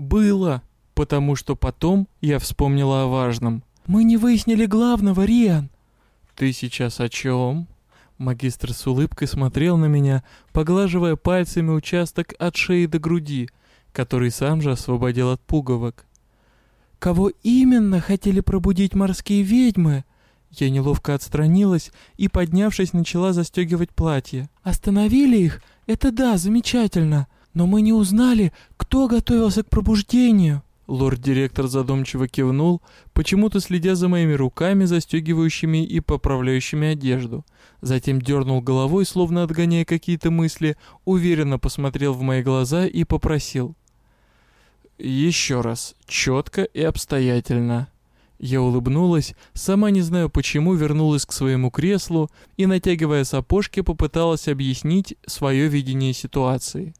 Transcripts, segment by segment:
Было, потому что потом я вспомнила о важном. Мы не выяснили главного, Риан. Ты сейчас о чем? Магистр с улыбкой смотрел на меня, поглаживая пальцами участок от шеи до груди, который сам же освободил от пуговок. «Кого именно хотели пробудить морские ведьмы?» Я неловко отстранилась и, поднявшись, начала застегивать платье. «Остановили их? Это да, замечательно. Но мы не узнали, кто готовился к пробуждению». Лорд-директор задумчиво кивнул, почему-то следя за моими руками, застегивающими и поправляющими одежду. Затем дернул головой, словно отгоняя какие-то мысли, уверенно посмотрел в мои глаза и попросил. «Еще раз, четко и обстоятельно». Я улыбнулась, сама не знаю почему вернулась к своему креслу и, натягивая сапожки, попыталась объяснить свое видение ситуации.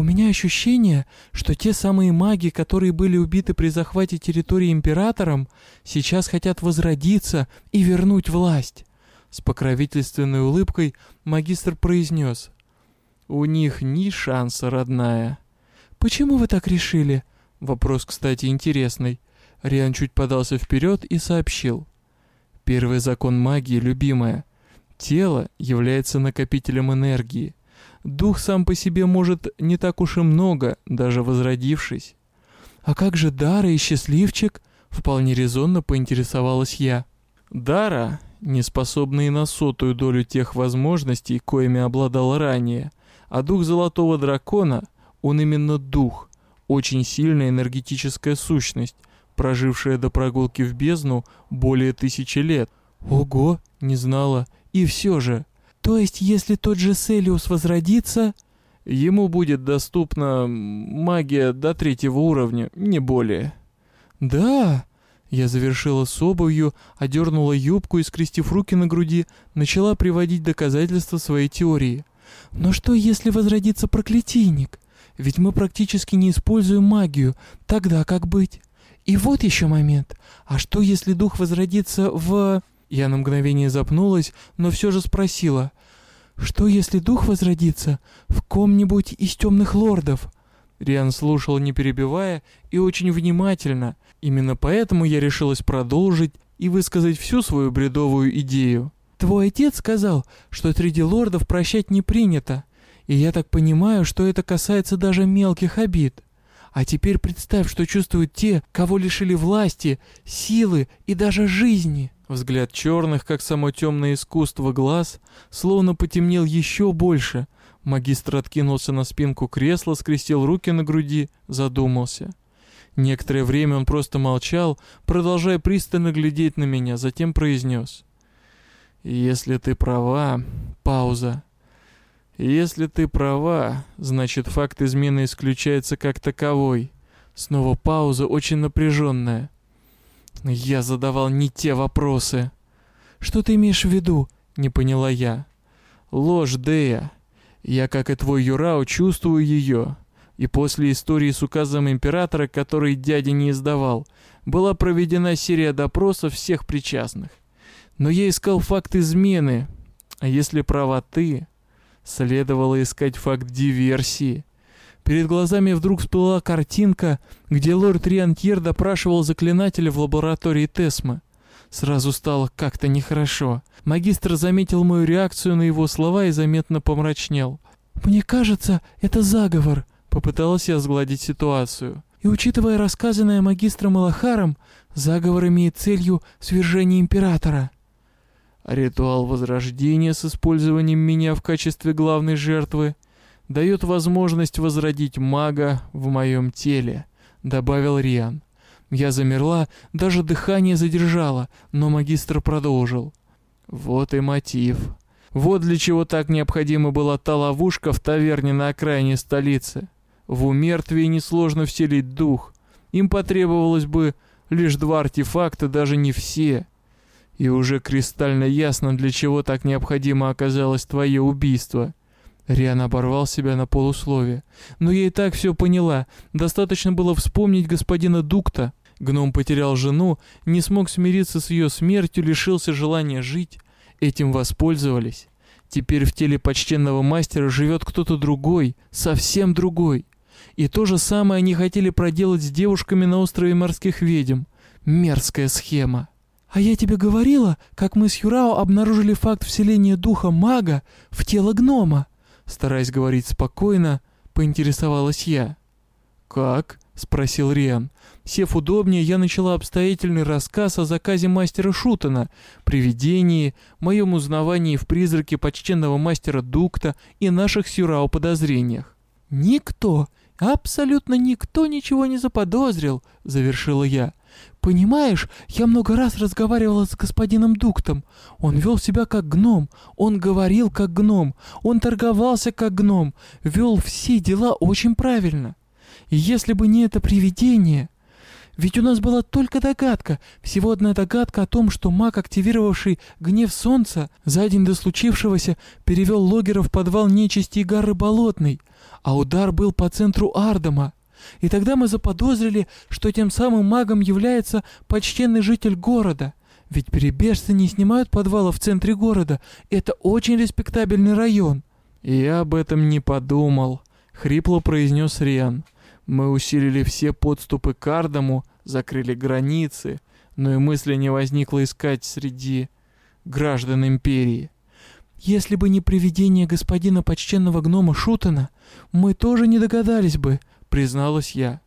У меня ощущение, что те самые маги, которые были убиты при захвате территории императором, сейчас хотят возродиться и вернуть власть. С покровительственной улыбкой магистр произнес. «У них ни шанса, родная». «Почему вы так решили?» Вопрос, кстати, интересный. Риан чуть подался вперед и сообщил. Первый закон магии, любимая. Тело является накопителем энергии. Дух сам по себе может не так уж и много, даже возродившись. «А как же Дара и Счастливчик?» — вполне резонно поинтересовалась я. Дара, не способная на сотую долю тех возможностей, коими обладал ранее, а дух Золотого Дракона, он именно дух, очень сильная энергетическая сущность, прожившая до прогулки в бездну более тысячи лет. Ого, не знала. И все же, то есть, если тот же Селиус возродится, ему будет доступна магия до третьего уровня, не более. Да, я завершила с обувью, одернула юбку и, скрестив руки на груди, начала приводить доказательства своей теории. Но что, если возродится проклятийник? Ведь мы практически не используем магию, тогда как быть? И вот еще момент. А что, если дух возродится в... Я на мгновение запнулась, но все же спросила. «Что, если дух возродится в ком-нибудь из темных лордов?» Риан слушал, не перебивая, и очень внимательно. Именно поэтому я решилась продолжить и высказать всю свою бредовую идею. «Твой отец сказал, что среди лордов прощать не принято, и я так понимаю, что это касается даже мелких обид. А теперь представь, что чувствуют те, кого лишили власти, силы и даже жизни». Взгляд черных, как само темное искусство глаз, словно потемнел еще больше. Магистр откинулся на спинку кресла, скрестил руки на груди, задумался. Некоторое время он просто молчал, продолжая пристально глядеть на меня, затем произнес. «Если ты права...» Пауза. «Если ты права, значит факт измены исключается как таковой». Снова пауза, очень напряженная. Я задавал не те вопросы. Что ты имеешь в виду? Не поняла я. Ложь, Дея. Я, как и твой Юрао, чувствую ее. И после истории с указом императора, который дядя не издавал, была проведена серия допросов всех причастных. Но я искал факт измены. А если права ты, следовало искать факт диверсии. Перед глазами вдруг всплыла картинка, где лорд Риантьер допрашивал заклинателя в лаборатории Тесмы. Сразу стало как-то нехорошо. Магистр заметил мою реакцию на его слова и заметно помрачнел. «Мне кажется, это заговор», — попыталась я сгладить ситуацию. «И учитывая рассказанное магистром Алахаром, заговор имеет целью свержения императора». «Ритуал возрождения с использованием меня в качестве главной жертвы», дает возможность возродить мага в моем теле», — добавил Риан. Я замерла, даже дыхание задержала, но магистр продолжил. «Вот и мотив. Вот для чего так необходима была та ловушка в таверне на окраине столицы. В умертвие несложно вселить дух. Им потребовалось бы лишь два артефакта, даже не все. И уже кристально ясно, для чего так необходимо оказалось твое убийство. Риан оборвал себя на полусловие. Но я и так все поняла. Достаточно было вспомнить господина Дукта. Гном потерял жену, не смог смириться с ее смертью, лишился желания жить. Этим воспользовались. Теперь в теле почтенного мастера живет кто-то другой, совсем другой. И то же самое они хотели проделать с девушками на острове морских ведьм. Мерзкая схема. А я тебе говорила, как мы с Юрао обнаружили факт вселения духа мага в тело гнома. Стараясь говорить спокойно, поинтересовалась я. «Как?» — спросил Риан. Сев удобнее, я начала обстоятельный рассказ о заказе мастера Шутана, привидении, моем узнавании в призраке почтенного мастера Дукта и наших Сюрао подозрениях. «Никто, абсолютно никто ничего не заподозрил», — завершила я. «Понимаешь, я много раз разговаривала с господином Дуктом. Он вел себя как гном, он говорил как гном, он торговался как гном, вел все дела очень правильно. И если бы не это привидение...» Ведь у нас была только догадка, всего одна догадка о том, что маг, активировавший гнев солнца, за день до случившегося перевел логера в подвал нечисти и горы Болотной, а удар был по центру Ардама. И тогда мы заподозрили, что тем самым магом является почтенный житель города. Ведь перебежцы не снимают подвала в центре города. Это очень респектабельный район. «Я об этом не подумал», — хрипло произнес Риан. «Мы усилили все подступы к Ардаму, закрыли границы, но и мысли не возникло искать среди граждан империи. Если бы не привидение господина почтенного гнома Шутана, мы тоже не догадались бы, призналась я.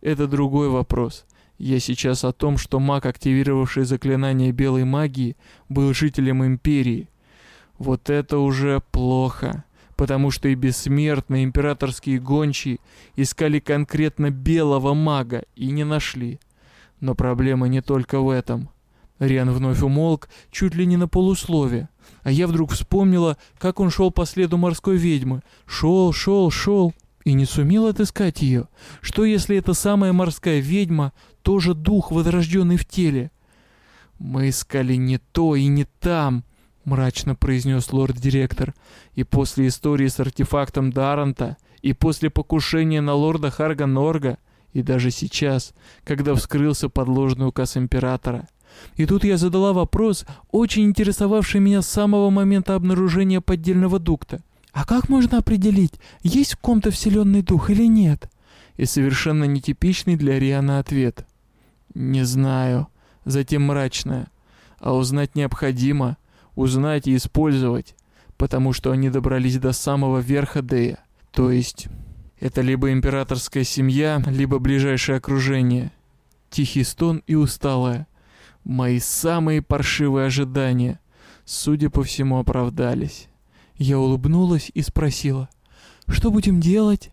Это другой вопрос. Я сейчас о том, что маг, активировавший заклинание белой магии, был жителем империи. Вот это уже плохо, потому что и бессмертные императорские гончие искали конкретно белого мага и не нашли. Но проблема не только в этом. Риан вновь умолк, чуть ли не на полуслове. А я вдруг вспомнила, как он шел по следу морской ведьмы. Шел, шел, шел. И не сумел отыскать ее. Что если эта самая морская ведьма тоже дух, возрожденный в теле? «Мы искали не то и не там», — мрачно произнес лорд-директор. «И после истории с артефактом Даранта, и после покушения на лорда Харга Норга, и даже сейчас, когда вскрылся подложный указ императора. И тут я задала вопрос, очень интересовавший меня с самого момента обнаружения поддельного дукта. А как можно определить, есть в ком-то вселенный дух или нет? И совершенно нетипичный для Риана ответ. Не знаю. Затем мрачное. А узнать необходимо. Узнать и использовать. Потому что они добрались до самого верха Дея. То есть это либо императорская семья, либо ближайшее окружение. Тихий стон и усталая. Мои самые паршивые ожидания, судя по всему, оправдались. Я улыбнулась и спросила, «Что будем делать?»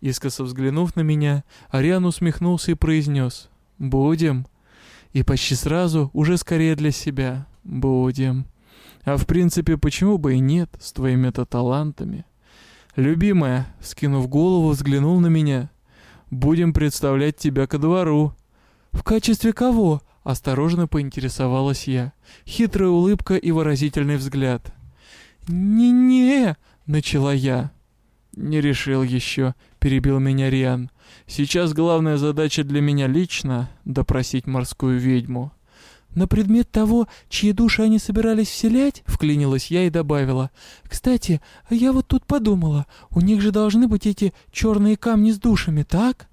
Искоса взглянув на меня, Ариан усмехнулся и произнес, «Будем». И почти сразу, уже скорее для себя, «Будем». А в принципе, почему бы и нет, с твоими-то талантами. «Любимая», — скинув голову, взглянул на меня. «Будем представлять тебя ко двору». «В качестве кого?» — осторожно поинтересовалась я. Хитрая улыбка и выразительный взгляд. «Не-не!» — начала я. «Не решил еще», — перебил меня Риан. «Сейчас главная задача для меня лично — допросить морскую ведьму». «На предмет того, чьи души они собирались вселять?» — вклинилась я и добавила. «Кстати, я вот тут подумала, у них же должны быть эти черные камни с душами, так?»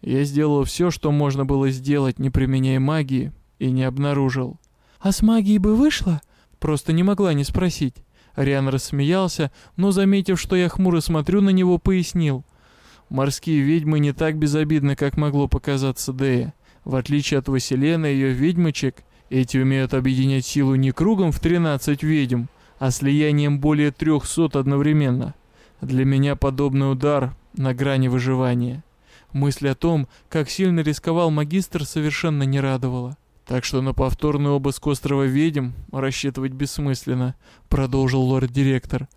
Я сделал все, что можно было сделать, не применяя магии, и не обнаружил. «А с магией бы вышло?» Просто не могла не спросить. Риан рассмеялся, но, заметив, что я хмуро смотрю на него, пояснил. «Морские ведьмы не так безобидны, как могло показаться Дея. В отличие от Василена и ее ведьмочек, эти умеют объединять силу не кругом в 13 ведьм, а слиянием более 300 одновременно. Для меня подобный удар на грани выживания. Мысль о том, как сильно рисковал магистр, совершенно не радовала. Так что на повторный обыск острова ведьм рассчитывать бессмысленно, продолжил лорд-директор.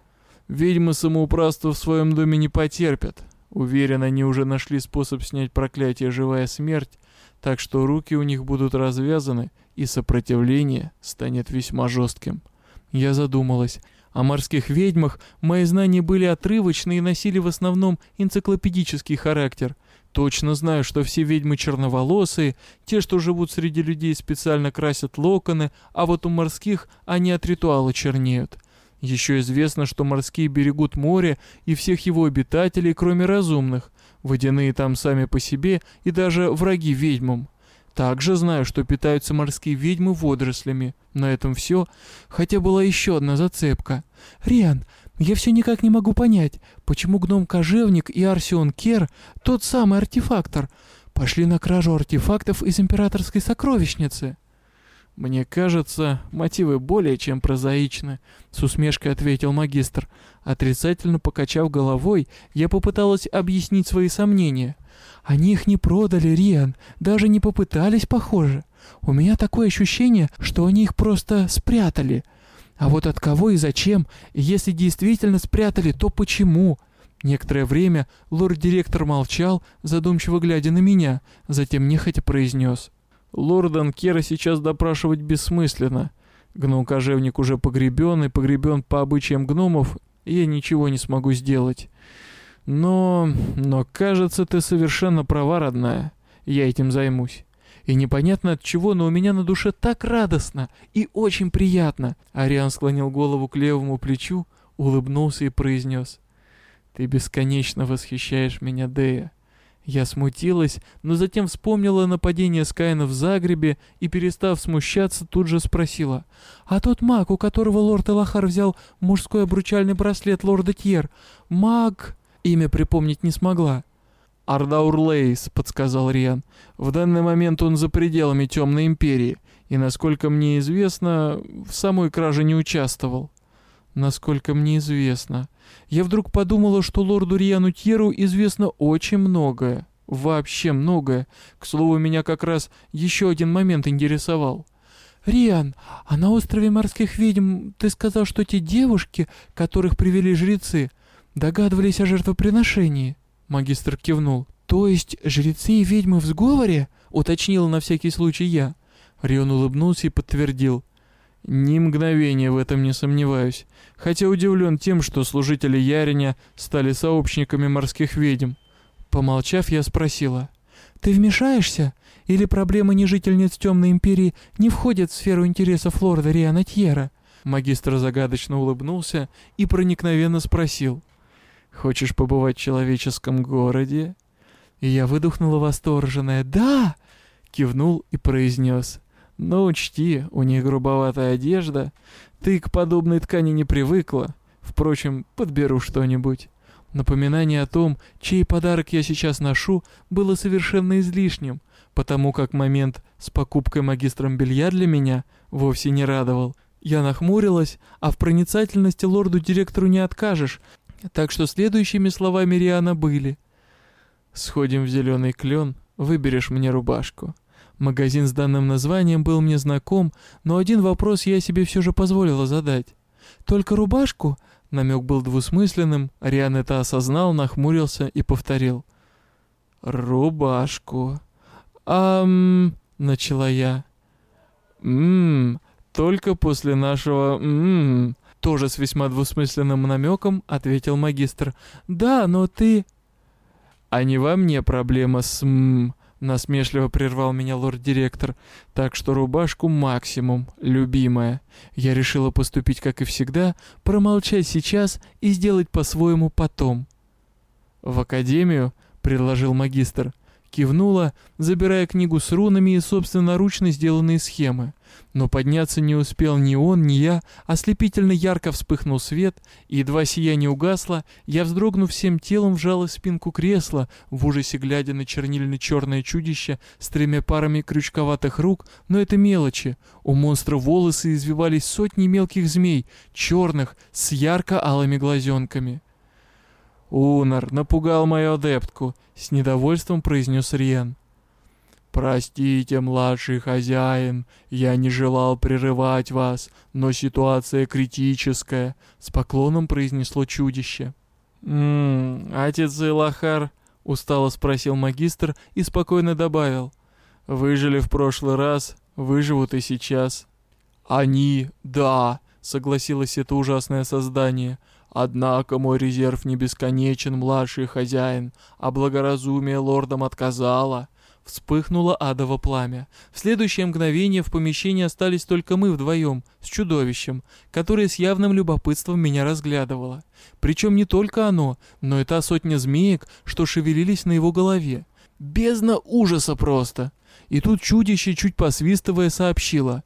Ведьмы самоуправства в своем доме не потерпят. Уверен, они уже нашли способ снять проклятие «Живая смерть», так что руки у них будут развязаны, и сопротивление станет весьма жестким. Я задумалась. О морских ведьмах мои знания были отрывочны и носили в основном энциклопедический характер. Точно знаю, что все ведьмы черноволосые, те, что живут среди людей, специально красят локоны, а вот у морских они от ритуала чернеют. Еще известно, что морские берегут море и всех его обитателей, кроме разумных. Водяные там сами по себе и даже враги ведьмам. Также знаю, что питаются морские ведьмы водорослями. На этом все. Хотя была еще одна зацепка. Риан, я все никак не могу понять, почему гном-кожевник и Арсион Кер, тот самый артефактор, пошли на кражу артефактов из императорской сокровищницы. «Мне кажется, мотивы более чем прозаичны», — с усмешкой ответил магистр. Отрицательно покачав головой, я попыталась объяснить свои сомнения. «Они их не продали, Риан, даже не попытались, похоже. У меня такое ощущение, что они их просто спрятали. А вот от кого и зачем, если действительно спрятали, то почему?» Некоторое время лорд-директор молчал, задумчиво глядя на меня, затем нехотя произнес — Лорда Кера сейчас допрашивать бессмысленно. Гном-кожевник уже погребен и погребен по обычаям гномов, и я ничего не смогу сделать. Но... но кажется, ты совершенно права, родная. Я этим займусь. И непонятно от чего, но у меня на душе так радостно и очень приятно. Ариан склонил голову к левому плечу, улыбнулся и произнес. «Ты бесконечно восхищаешь меня, Дея. Я смутилась, но затем вспомнила нападение Скайна в Загребе и, перестав смущаться, тут же спросила. «А тот маг, у которого лорд Элахар взял мужской обручальный браслет лорда Тьер, маг...» Имя припомнить не смогла. «Ардаур Лейс», — подсказал Риан. «В данный момент он за пределами Темной Империи, и, насколько мне известно, в самой краже не участвовал». «Насколько мне известно», я вдруг подумала, что лорду Риану Тьеру известно очень многое. Вообще многое. К слову, меня как раз еще один момент интересовал. «Риан, а на острове морских ведьм ты сказал, что те девушки, которых привели жрецы, догадывались о жертвоприношении?» Магистр кивнул. «То есть жрецы и ведьмы в сговоре?» — уточнила на всякий случай я. Рион улыбнулся и подтвердил. Ни мгновения в этом не сомневаюсь, хотя удивлен тем, что служители Яриня стали сообщниками морских ведьм. Помолчав, я спросила, «Ты вмешаешься? Или проблемы нежительниц Темной Империи не входят в сферу интересов лорда Риана Тьера?» Магистр загадочно улыбнулся и проникновенно спросил, «Хочешь побывать в человеческом городе?» И я выдохнула восторженная «Да!» кивнул и произнес, но учти, у них грубоватая одежда. Ты к подобной ткани не привыкла. Впрочем, подберу что-нибудь. Напоминание о том, чей подарок я сейчас ношу, было совершенно излишним, потому как момент с покупкой магистром белья для меня вовсе не радовал. Я нахмурилась, а в проницательности лорду-директору не откажешь, так что следующими словами Риана были. «Сходим в зеленый клен, выберешь мне рубашку». Магазин с данным названием был мне знаком, но один вопрос я себе все же позволила задать. «Только рубашку?» Намек был двусмысленным, Ариан это осознал, нахмурился и повторил. «Рубашку». «Ам...» — начала я. «Ммм, только после нашего... Ммм...» Тоже с весьма двусмысленным намеком ответил магистр. «Да, но ты...» «А не во мне проблема с... Ммм...» Насмешливо прервал меня лорд-директор. Так что рубашку максимум, любимая. Я решила поступить, как и всегда, промолчать сейчас и сделать по-своему потом. В академию, предложил магистр. Кивнула, забирая книгу с рунами и собственноручно сделанные схемы. Но подняться не успел ни он, ни я, ослепительно ярко вспыхнул свет, и едва сияние угасло, я, вздрогнув всем телом, вжала спинку кресла, в ужасе глядя на чернильно-черное чудище с тремя парами крючковатых рук, но это мелочи. У монстра волосы извивались сотни мелких змей, черных, с ярко-алыми глазенками. «Унар, напугал мою адептку», — с недовольством произнес Риен. «Простите, младший хозяин, я не желал прерывать вас, но ситуация критическая», — с поклоном произнесло чудище. «Ммм, отец Илахар», — устало спросил магистр и спокойно добавил. «Выжили в прошлый раз, выживут и сейчас». «Они, да», — согласилось это ужасное создание, — Однако мой резерв не бесконечен, младший хозяин, а благоразумие лордам отказало. Вспыхнуло адово пламя. В следующее мгновение в помещении остались только мы вдвоем, с чудовищем, которое с явным любопытством меня разглядывало. Причем не только оно, но и та сотня змеек, что шевелились на его голове. Бездна ужаса просто. И тут чудище, чуть посвистывая, сообщило.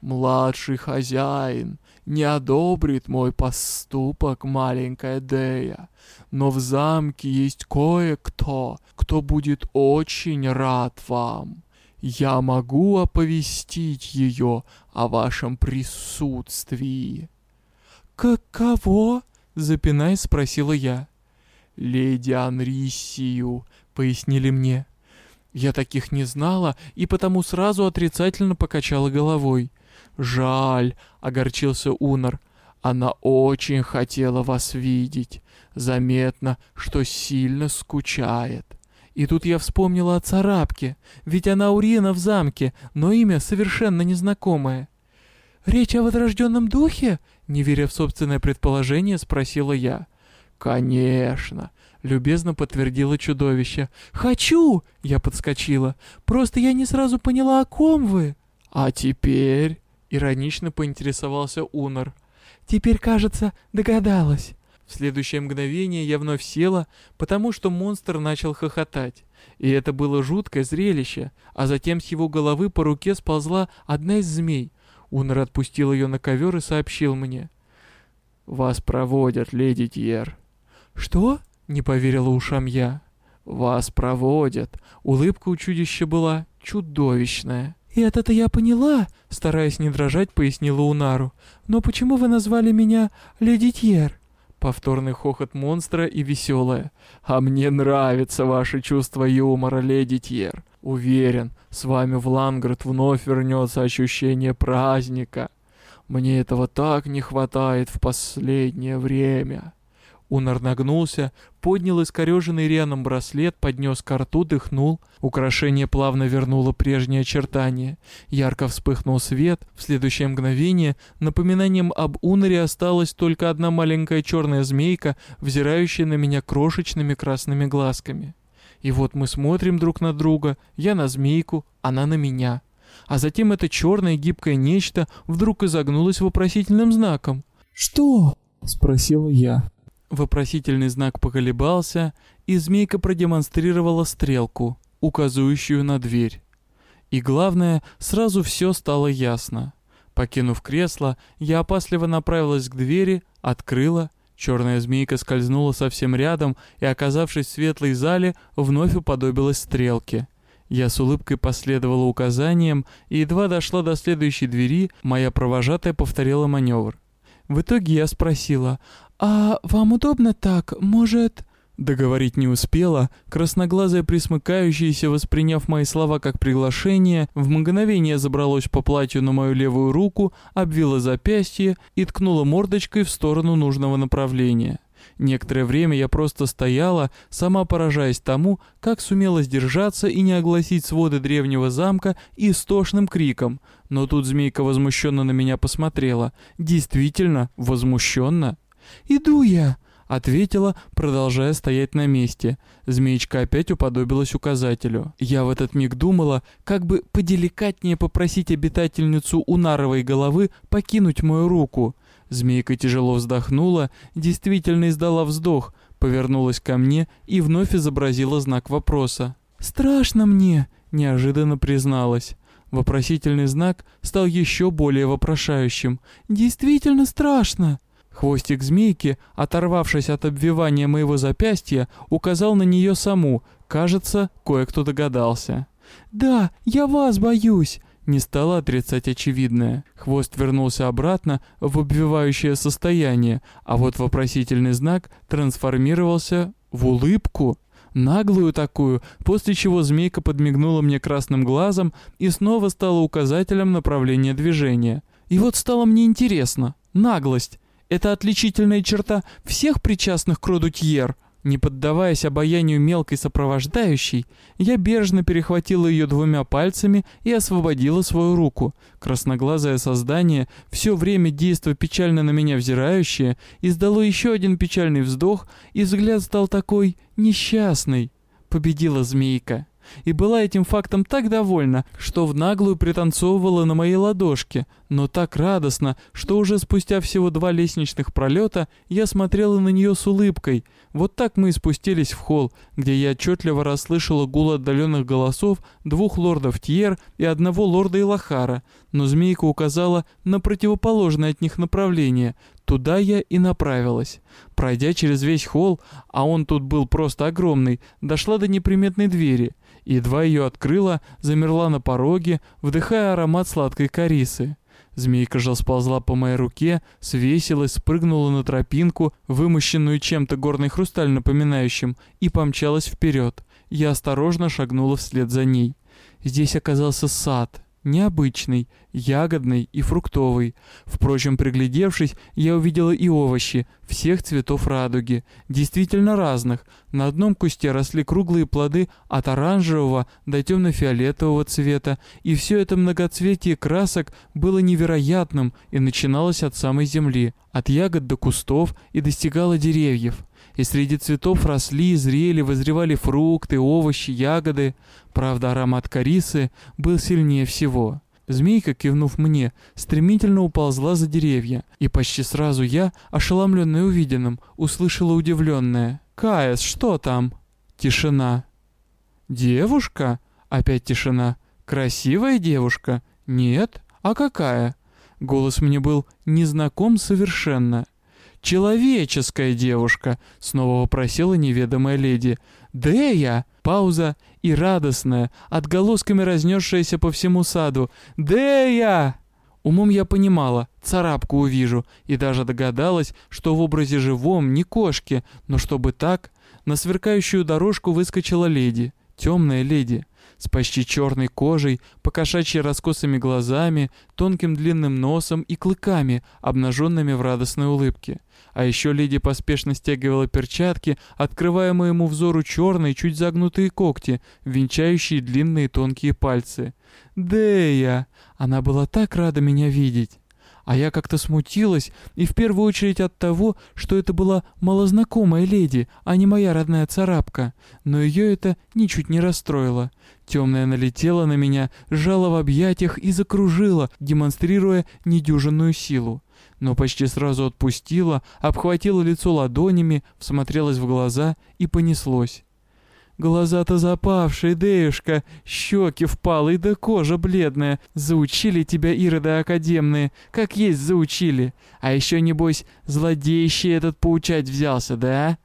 «Младший хозяин не одобрит мой поступок, маленькая Дея, но в замке есть кое-кто, кто будет очень рад вам. Я могу оповестить ее о вашем присутствии». «Каково?» — запинаясь, спросила я. «Леди Анрисию», — пояснили мне. Я таких не знала и потому сразу отрицательно покачала головой. «Жаль», — огорчился Унор. «Она очень хотела вас видеть. Заметно, что сильно скучает». И тут я вспомнила о царапке, ведь она Урина в замке, но имя совершенно незнакомое. «Речь о возрожденном духе?» — не веря в собственное предположение, спросила я. «Конечно», — любезно подтвердило чудовище. «Хочу!» — я подскочила. «Просто я не сразу поняла, о ком вы». «А теперь?» Иронично поинтересовался Унор. «Теперь, кажется, догадалась». В следующее мгновение я вновь села, потому что монстр начал хохотать. И это было жуткое зрелище, а затем с его головы по руке сползла одна из змей. Унор отпустил ее на ковер и сообщил мне. «Вас проводят, леди Тьер». «Что?» — не поверила ушам я. «Вас проводят». Улыбка у чудища была чудовищная. «И это-то я поняла», — стараясь не дрожать, пояснила Унару. «Но почему вы назвали меня Леди Тьер?» Повторный хохот монстра и веселое. «А мне нравится ваше чувство юмора, леди Тьер. Уверен, с вами в Ланград вновь вернется ощущение праздника. Мне этого так не хватает в последнее время». Унар нагнулся, поднял искореженный Рианом браслет, поднес к рту, дыхнул. Украшение плавно вернуло прежние очертания. Ярко вспыхнул свет. В следующее мгновение напоминанием об Унаре осталась только одна маленькая черная змейка, взирающая на меня крошечными красными глазками. И вот мы смотрим друг на друга, я на змейку, она на меня. А затем это черное гибкое нечто вдруг изогнулось вопросительным знаком. «Что?» — спросила я. Вопросительный знак поколебался, и змейка продемонстрировала стрелку, указывающую на дверь. И главное, сразу все стало ясно. Покинув кресло, я опасливо направилась к двери, открыла, черная змейка скользнула совсем рядом и, оказавшись в светлой зале, вновь уподобилась стрелке. Я с улыбкой последовала указаниям, и едва дошла до следующей двери, моя провожатая повторила маневр. В итоге я спросила, «А вам удобно так? Может...» Договорить не успела, красноглазая присмыкающаяся, восприняв мои слова как приглашение, в мгновение забралась по платью на мою левую руку, обвила запястье и ткнула мордочкой в сторону нужного направления. Некоторое время я просто стояла, сама поражаясь тому, как сумела сдержаться и не огласить своды древнего замка истошным криком. Но тут змейка возмущенно на меня посмотрела. Действительно, возмущенно. «Иду я», — ответила, продолжая стоять на месте. Змеечка опять уподобилась указателю. Я в этот миг думала, как бы поделикатнее попросить обитательницу унаровой головы покинуть мою руку. Змейка тяжело вздохнула, действительно издала вздох, повернулась ко мне и вновь изобразила знак вопроса. «Страшно мне», — неожиданно призналась. Вопросительный знак стал еще более вопрошающим. «Действительно страшно». Хвостик змейки, оторвавшись от обвивания моего запястья, указал на нее саму. Кажется, кое-кто догадался. «Да, я вас боюсь!» Не стала отрицать очевидное. Хвост вернулся обратно в обвивающее состояние, а вот вопросительный знак трансформировался в улыбку. Наглую такую, после чего змейка подмигнула мне красным глазом и снова стала указателем направления движения. И вот стало мне интересно. Наглость. Это отличительная черта всех причастных к роду Тьер. Не поддаваясь обаянию мелкой сопровождающей, я бережно перехватила ее двумя пальцами и освободила свою руку. Красноглазое создание, все время действо печально на меня взирающее, издало еще один печальный вздох, и взгляд стал такой несчастный. Победила змейка. И была этим фактом так довольна, что в наглую пританцовывала на моей ладошке, но так радостно, что уже спустя всего два лестничных пролета я смотрела на нее с улыбкой. Вот так мы и спустились в холл, где я отчетливо расслышала гул отдаленных голосов двух лордов Тьер и одного лорда Илахара, но змейка указала на противоположное от них направление. Туда я и направилась. Пройдя через весь холл, а он тут был просто огромный, дошла до неприметной двери. Едва ее открыла, замерла на пороге, вдыхая аромат сладкой корисы. Змейка же сползла по моей руке, свесилась, спрыгнула на тропинку, вымощенную чем-то горный хрусталь напоминающим, и помчалась вперед. Я осторожно шагнула вслед за ней. Здесь оказался сад, необычный, ягодный и фруктовый. Впрочем, приглядевшись, я увидела и овощи, всех цветов радуги, действительно разных. На одном кусте росли круглые плоды от оранжевого до темно-фиолетового цвета, и все это многоцветие красок было невероятным и начиналось от самой земли, от ягод до кустов и достигало деревьев и среди цветов росли, зрели, возревали фрукты, овощи, ягоды. Правда, аромат корисы был сильнее всего. Змейка, кивнув мне, стремительно уползла за деревья, и почти сразу я, ошеломленная увиденным, услышала удивленное. «Каэс, что там?» Тишина. «Девушка?» Опять тишина. «Красивая девушка?» «Нет. А какая?» Голос мне был незнаком совершенно. «Человеческая девушка!» — снова вопросила неведомая леди. «Дея!» — пауза и радостная, отголосками разнесшаяся по всему саду. «Дея!» Умом я понимала, царапку увижу, и даже догадалась, что в образе живом, не кошки, но чтобы так, на сверкающую дорожку выскочила леди, темная леди с почти черной кожей, покошачьи раскосыми глазами, тонким длинным носом и клыками, обнаженными в радостной улыбке. А еще леди поспешно стягивала перчатки, открывая моему взору черные, чуть загнутые когти, венчающие длинные тонкие пальцы. «Дея!» Она была так рада меня видеть. А я как-то смутилась, и в первую очередь от того, что это была малознакомая леди, а не моя родная царапка. Но ее это ничуть не расстроило. Темная налетела на меня, сжала в объятиях и закружила, демонстрируя недюжинную силу. Но почти сразу отпустила, обхватила лицо ладонями, всмотрелась в глаза и понеслось. Глаза-то запавшие, Деюшка, щеки впалые да кожа бледная. Заучили тебя, ироды академные, как есть заучили. А еще, небось, злодейщий этот поучать взялся, да?»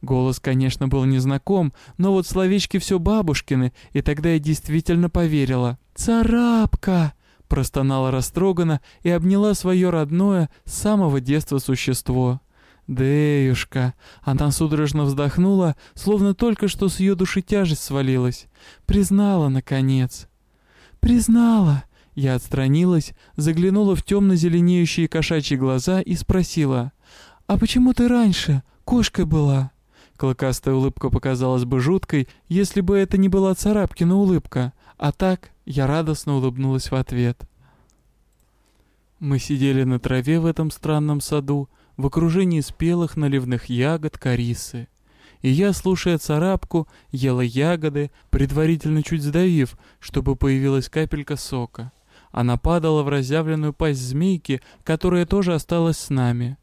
Голос, конечно, был незнаком, но вот словечки все бабушкины, и тогда я действительно поверила. «Царапка!» — простонала растроганно и обняла свое родное с самого детства существо. «Деюшка!» Она судорожно вздохнула, словно только что с ее души тяжесть свалилась. «Признала, наконец!» «Признала!» Я отстранилась, заглянула в темно-зеленеющие кошачьи глаза и спросила. «А почему ты раньше кошкой была?» Клыкастая улыбка показалась бы жуткой, если бы это не была царапкина улыбка, а так я радостно улыбнулась в ответ. Мы сидели на траве в этом странном саду, в окружении спелых наливных ягод корисы. И я, слушая царапку, ела ягоды, предварительно чуть сдавив, чтобы появилась капелька сока. Она падала в разъявленную пасть змейки, которая тоже осталась с нами.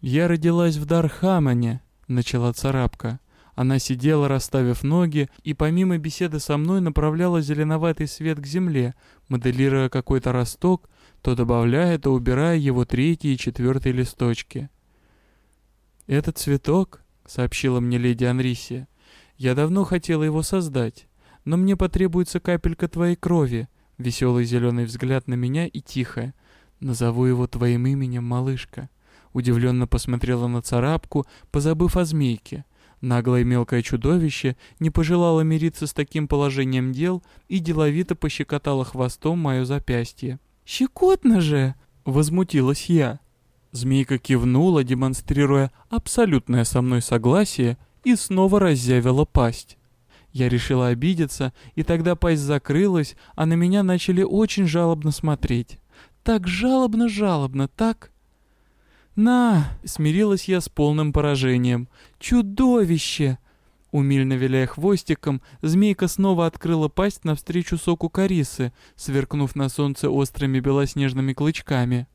«Я родилась в Дархамане», — начала царапка. Она сидела, расставив ноги, и помимо беседы со мной направляла зеленоватый свет к земле, моделируя какой-то росток, то добавляя, то убирая его третьи и четвертые листочки. «Этот цветок», — сообщила мне леди Анрисия, — «я давно хотела его создать, но мне потребуется капелька твоей крови», веселый зеленый взгляд на меня и тихо. «Назову его твоим именем, малышка». Удивленно посмотрела на царапку, позабыв о змейке. Наглое мелкое чудовище не пожелало мириться с таким положением дел и деловито пощекотало хвостом мое запястье. «Щекотно же!» — возмутилась я. Змейка кивнула, демонстрируя абсолютное со мной согласие, и снова разъявила пасть. Я решила обидеться, и тогда пасть закрылась, а на меня начали очень жалобно смотреть. Так жалобно-жалобно, так... «На!» — смирилась я с полным поражением. «Чудовище!» Умильно виляя хвостиком, змейка снова открыла пасть навстречу соку корисы, сверкнув на солнце острыми белоснежными клычками.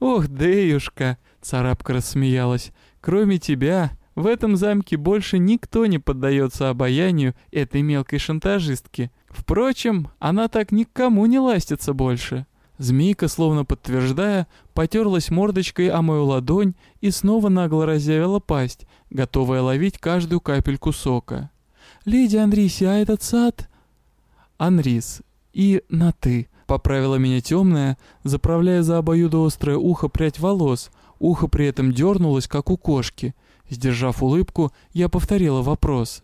«Ох, Деюшка!» — царапка рассмеялась. «Кроме тебя, в этом замке больше никто не поддается обаянию этой мелкой шантажистки. Впрочем, она так никому не ластится больше». Змейка, словно подтверждая, потерлась мордочкой о мою ладонь и снова нагло разъявила пасть, готовая ловить каждую капельку сока. «Леди Анриси, а этот сад...» «Анрис. И на «ты», — поправила меня темная, заправляя за обоюдоострое ухо прядь волос. Ухо при этом дернулось, как у кошки. Сдержав улыбку, я повторила вопрос.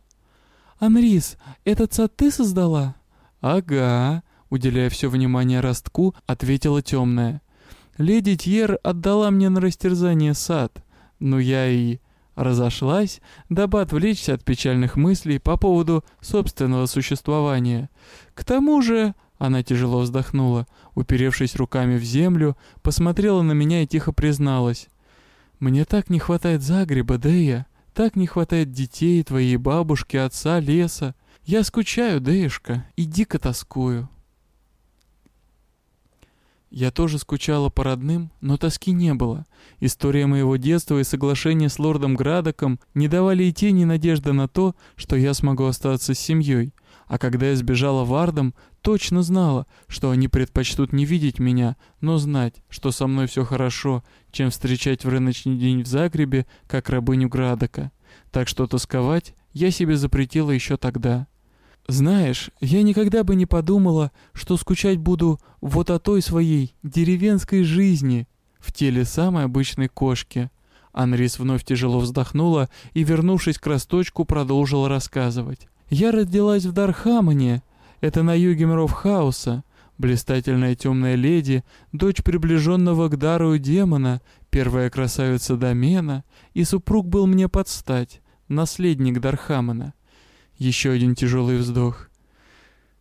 «Анрис, этот сад ты создала?» «Ага», уделяя все внимание ростку, ответила темная. «Леди Тьер отдала мне на растерзание сад, но я и разошлась, дабы отвлечься от печальных мыслей по поводу собственного существования. К тому же...» Она тяжело вздохнула, уперевшись руками в землю, посмотрела на меня и тихо призналась. «Мне так не хватает Загреба, Дэя, так не хватает детей, твоей бабушки, отца, леса. Я скучаю, Дэюшка, и дико тоскую». Я тоже скучала по родным, но тоски не было. История моего детства и соглашение с лордом Градоком не давали и тени надежды на то, что я смогу остаться с семьей. А когда я сбежала в Ардом, точно знала, что они предпочтут не видеть меня, но знать, что со мной все хорошо, чем встречать в рыночный день в Загребе, как рабыню Градока. Так что тосковать я себе запретила еще тогда. Знаешь, я никогда бы не подумала, что скучать буду вот о той своей деревенской жизни в теле самой обычной кошки. Анрис вновь тяжело вздохнула и, вернувшись к росточку, продолжила рассказывать. «Я родилась в Дархамане, это на юге миров хаоса. Блистательная темная леди, дочь приближенного к дару демона, первая красавица домена, и супруг был мне под стать, наследник Дархамана. Еще один тяжелый вздох.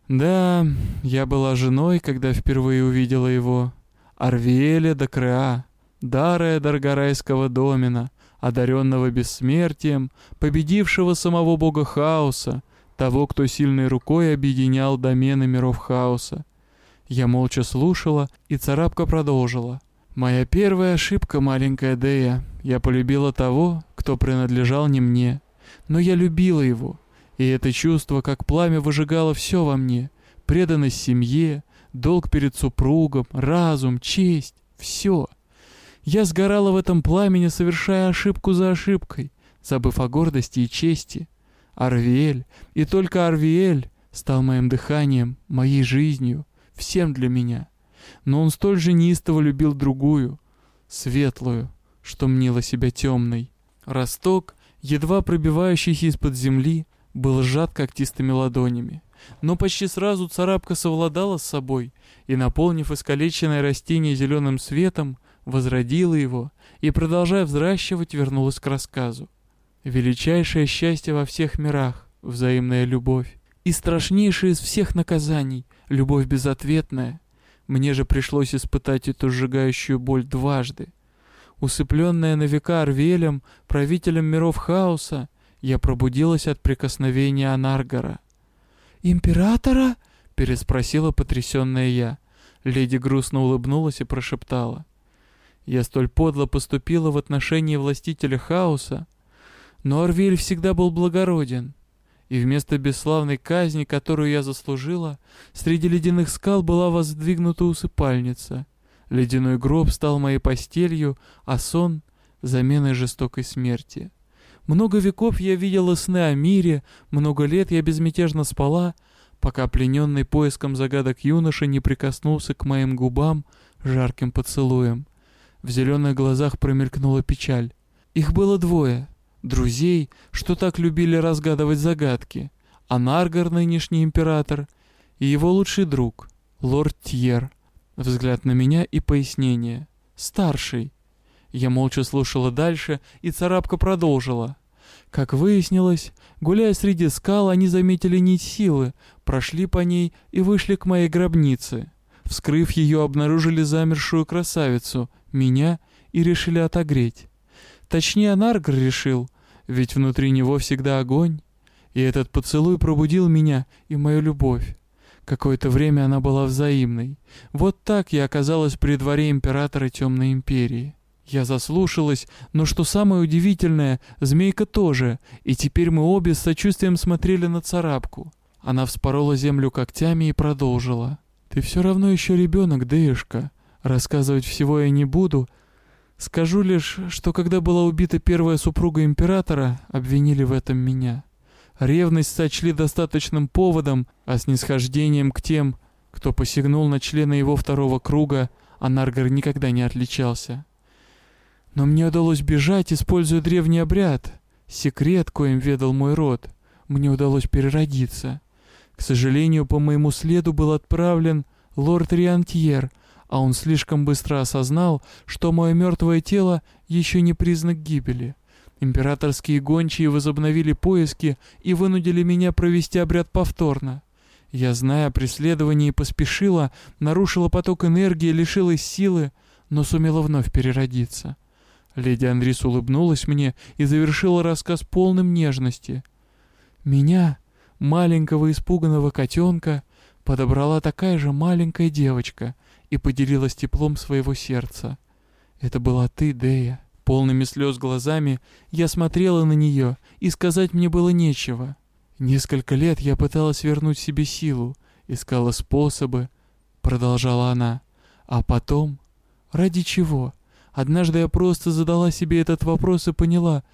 Да, я была женой, когда впервые увидела его. Арвиэля до Креа, Дарая Даргарайского домена, одаренного бессмертием, победившего самого бога хаоса, того, кто сильной рукой объединял домены миров хаоса. Я молча слушала, и царапка продолжила. «Моя первая ошибка, маленькая Дея. Я полюбила того, кто принадлежал не мне. Но я любила его, и это чувство, как пламя, выжигало все во мне. Преданность семье, долг перед супругом, разум, честь, все. Я сгорала в этом пламени, совершая ошибку за ошибкой, забыв о гордости и чести. Арвиэль, и только Арвиэль, стал моим дыханием, моей жизнью, всем для меня. Но он столь же неистово любил другую, светлую, что мнила себя темной. Росток, едва пробивающийся из-под земли, был сжат когтистыми ладонями. Но почти сразу царапка совладала с собой и, наполнив искалеченное растение зеленым светом, возродила его и, продолжая взращивать, вернулась к рассказу. Величайшее счастье во всех мирах — взаимная любовь. И страшнейшее из всех наказаний — любовь безответная. Мне же пришлось испытать эту сжигающую боль дважды. Усыпленная на века Арвелем, правителем миров хаоса, я пробудилась от прикосновения Анаргара. «Императора?» — переспросила потрясенная я. Леди грустно улыбнулась и прошептала. «Я столь подло поступила в отношении властителя хаоса, но Орвиль всегда был благороден, и вместо бесславной казни, которую я заслужила, среди ледяных скал была воздвигнута усыпальница. Ледяной гроб стал моей постелью, а сон — заменой жестокой смерти». Много веков я видела сны о мире, много лет я безмятежно спала, пока плененный поиском загадок юноша не прикоснулся к моим губам жарким поцелуем. В зеленых глазах промелькнула печаль. Их было двое. Друзей, что так любили разгадывать загадки. Анаргар, нынешний император, и его лучший друг, лорд Тьер. Взгляд на меня и пояснение. Старший. Я молча слушала дальше, и царапка продолжила. Как выяснилось, гуляя среди скал, они заметили нить силы, прошли по ней и вышли к моей гробнице. Вскрыв ее, обнаружили замершую красавицу, меня, и решили отогреть. Точнее, Наргр решил, ведь внутри него всегда огонь. И этот поцелуй пробудил меня и мою любовь. Какое-то время она была взаимной. Вот так я оказалась при дворе императора Темной Империи. Я заслушалась, но что самое удивительное, змейка тоже, и теперь мы обе с сочувствием смотрели на царапку. Она вспорола землю когтями и продолжила. «Ты все равно еще ребенок, Дэюшка. Рассказывать всего я не буду. Скажу лишь, что когда была убита первая супруга императора, обвинили в этом меня. Ревность сочли достаточным поводом, а снисхождением к тем, кто посягнул на члена его второго круга, а Наргар никогда не отличался. Но мне удалось бежать, используя древний обряд, секрет, коим ведал мой род. Мне удалось переродиться. К сожалению, по моему следу был отправлен лорд Риантьер, а он слишком быстро осознал, что мое мертвое тело еще не признак гибели. Императорские гончие возобновили поиски и вынудили меня провести обряд повторно. Я, зная о преследовании, поспешила, нарушила поток энергии, лишилась силы, но сумела вновь переродиться. Леди Андрис улыбнулась мне и завершила рассказ полным нежности. Меня, маленького испуганного котенка, подобрала такая же маленькая девочка и поделилась теплом своего сердца. Это была ты, Дея. Полными слез глазами я смотрела на нее, и сказать мне было нечего. Несколько лет я пыталась вернуть себе силу, искала способы, продолжала она. А потом... Ради чего? Однажды я просто задала себе этот вопрос и поняла,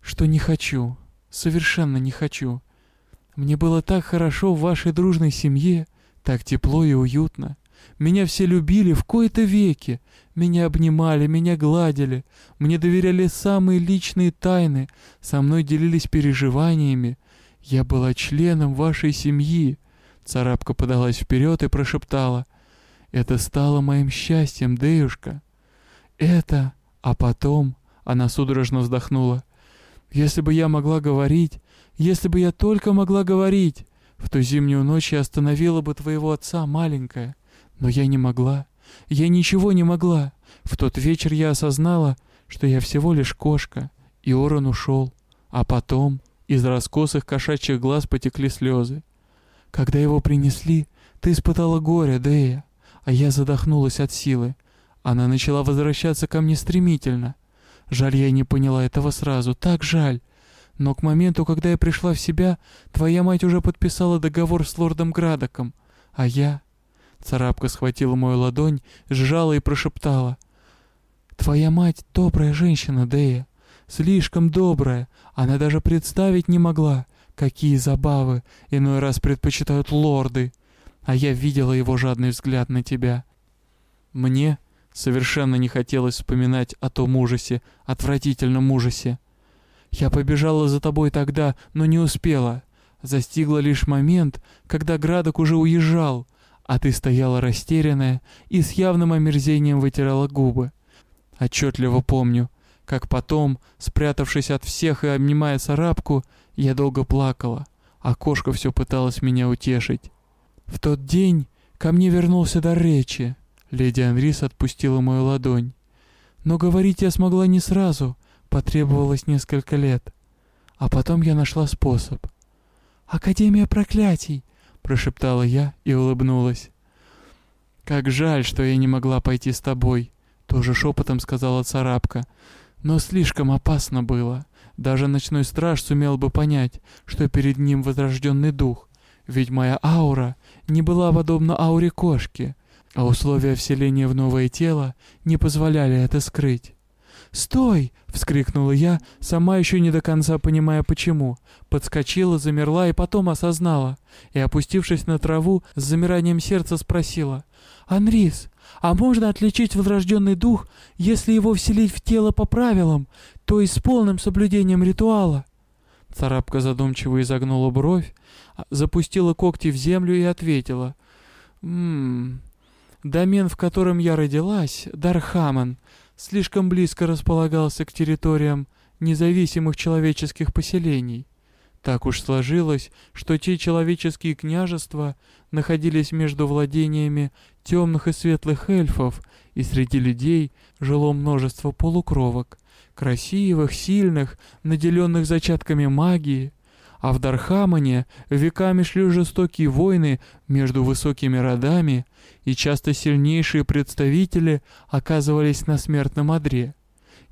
что не хочу, совершенно не хочу. Мне было так хорошо в вашей дружной семье, так тепло и уютно. Меня все любили в кои-то веки. Меня обнимали, меня гладили. Мне доверяли самые личные тайны. Со мной делились переживаниями. Я была членом вашей семьи. Царапка подалась вперед и прошептала. Это стало моим счастьем, Деюшка. Это... А потом... Она судорожно вздохнула. Если бы я могла говорить, если бы я только могла говорить, в ту зимнюю ночь я остановила бы твоего отца, маленькая. Но я не могла. Я ничего не могла. В тот вечер я осознала, что я всего лишь кошка, и Орон ушел. А потом из раскосых кошачьих глаз потекли слезы. Когда его принесли, ты испытала горе, Дея, а я задохнулась от силы. Она начала возвращаться ко мне стремительно. Жаль, я не поняла этого сразу, так жаль. Но к моменту, когда я пришла в себя, твоя мать уже подписала договор с лордом Градоком, а я... Царапка схватила мою ладонь, сжала и прошептала. «Твоя мать добрая женщина, Дея. Слишком добрая. Она даже представить не могла, какие забавы иной раз предпочитают лорды. А я видела его жадный взгляд на тебя. Мне совершенно не хотелось вспоминать о том ужасе, отвратительном ужасе. Я побежала за тобой тогда, но не успела. Застигла лишь момент, когда Градок уже уезжал, а ты стояла растерянная и с явным омерзением вытирала губы. Отчетливо помню, как потом, спрятавшись от всех и обнимая царапку, я долго плакала, а кошка все пыталась меня утешить. В тот день ко мне вернулся дар речи. Леди Анрис отпустила мою ладонь. Но говорить я смогла не сразу, потребовалось несколько лет. А потом я нашла способ. «Академия проклятий!» прошептала я и улыбнулась. «Как жаль, что я не могла пойти с тобой», — тоже шепотом сказала царапка. «Но слишком опасно было. Даже ночной страж сумел бы понять, что перед ним возрожденный дух, ведь моя аура не была подобна ауре кошки, а условия вселения в новое тело не позволяли это скрыть. «Стой!» — вскрикнула я, сама еще не до конца понимая почему. Подскочила, замерла и потом осознала. И, опустившись на траву, с замиранием сердца спросила. «Анрис, а можно отличить возрожденный дух, если его вселить в тело по правилам, то есть с полным соблюдением ритуала?» Царапка задумчиво изогнула бровь, запустила когти в землю и ответила. «Ммм... Домен, в котором я родилась, Дархаман, слишком близко располагался к территориям независимых человеческих поселений. Так уж сложилось, что те человеческие княжества находились между владениями темных и светлых эльфов, и среди людей жило множество полукровок, красивых, сильных, наделенных зачатками магии. А в Дархамане веками шли жестокие войны между высокими родами, и часто сильнейшие представители оказывались на смертном одре.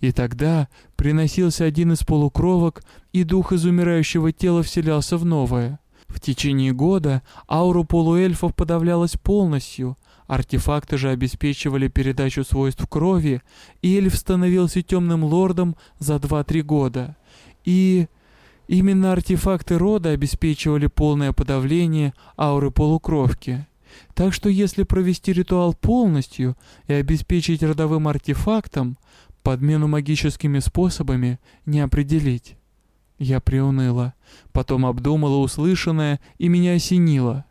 И тогда приносился один из полукровок, и дух из умирающего тела вселялся в новое. В течение года ауру полуэльфов подавлялась полностью, артефакты же обеспечивали передачу свойств крови, и эльф становился темным лордом за 2-3 года. И именно артефакты рода обеспечивали полное подавление ауры полукровки. Так что если провести ритуал полностью и обеспечить родовым артефактом, подмену магическими способами не определить. Я приуныла. Потом обдумала услышанное, и меня осенило.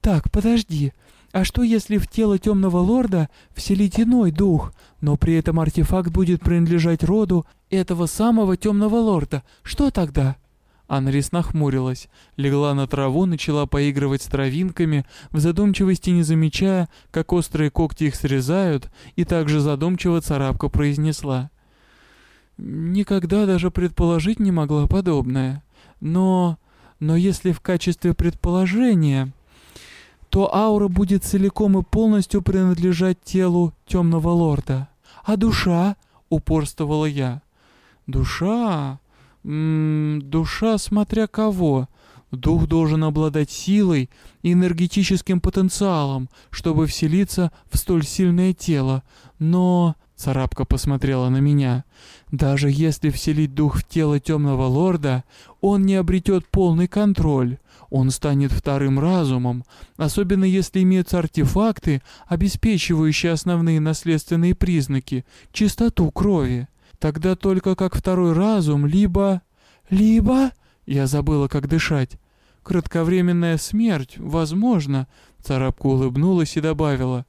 «Так, подожди. А что, если в тело темного лорда вселить иной дух, но при этом артефакт будет принадлежать роду этого самого темного лорда? Что тогда?» Анрис нахмурилась, легла на траву, начала поигрывать с травинками, в задумчивости не замечая, как острые когти их срезают, и также задумчиво царапка произнесла. Никогда даже предположить не могла подобное. Но... но если в качестве предположения, то аура будет целиком и полностью принадлежать телу темного лорда. А душа? Упорствовала я. Душа? М -м, душа смотря кого. Дух должен обладать силой и энергетическим потенциалом, чтобы вселиться в столь сильное тело. Но... Царапка посмотрела на меня. Даже если вселить дух в тело темного лорда, он не обретет полный контроль. Он станет вторым разумом, особенно если имеются артефакты, обеспечивающие основные наследственные признаки, чистоту крови. Тогда только как второй разум, либо... Либо... Я забыла, как дышать. Кратковременная смерть, возможно. Царапка улыбнулась и добавила.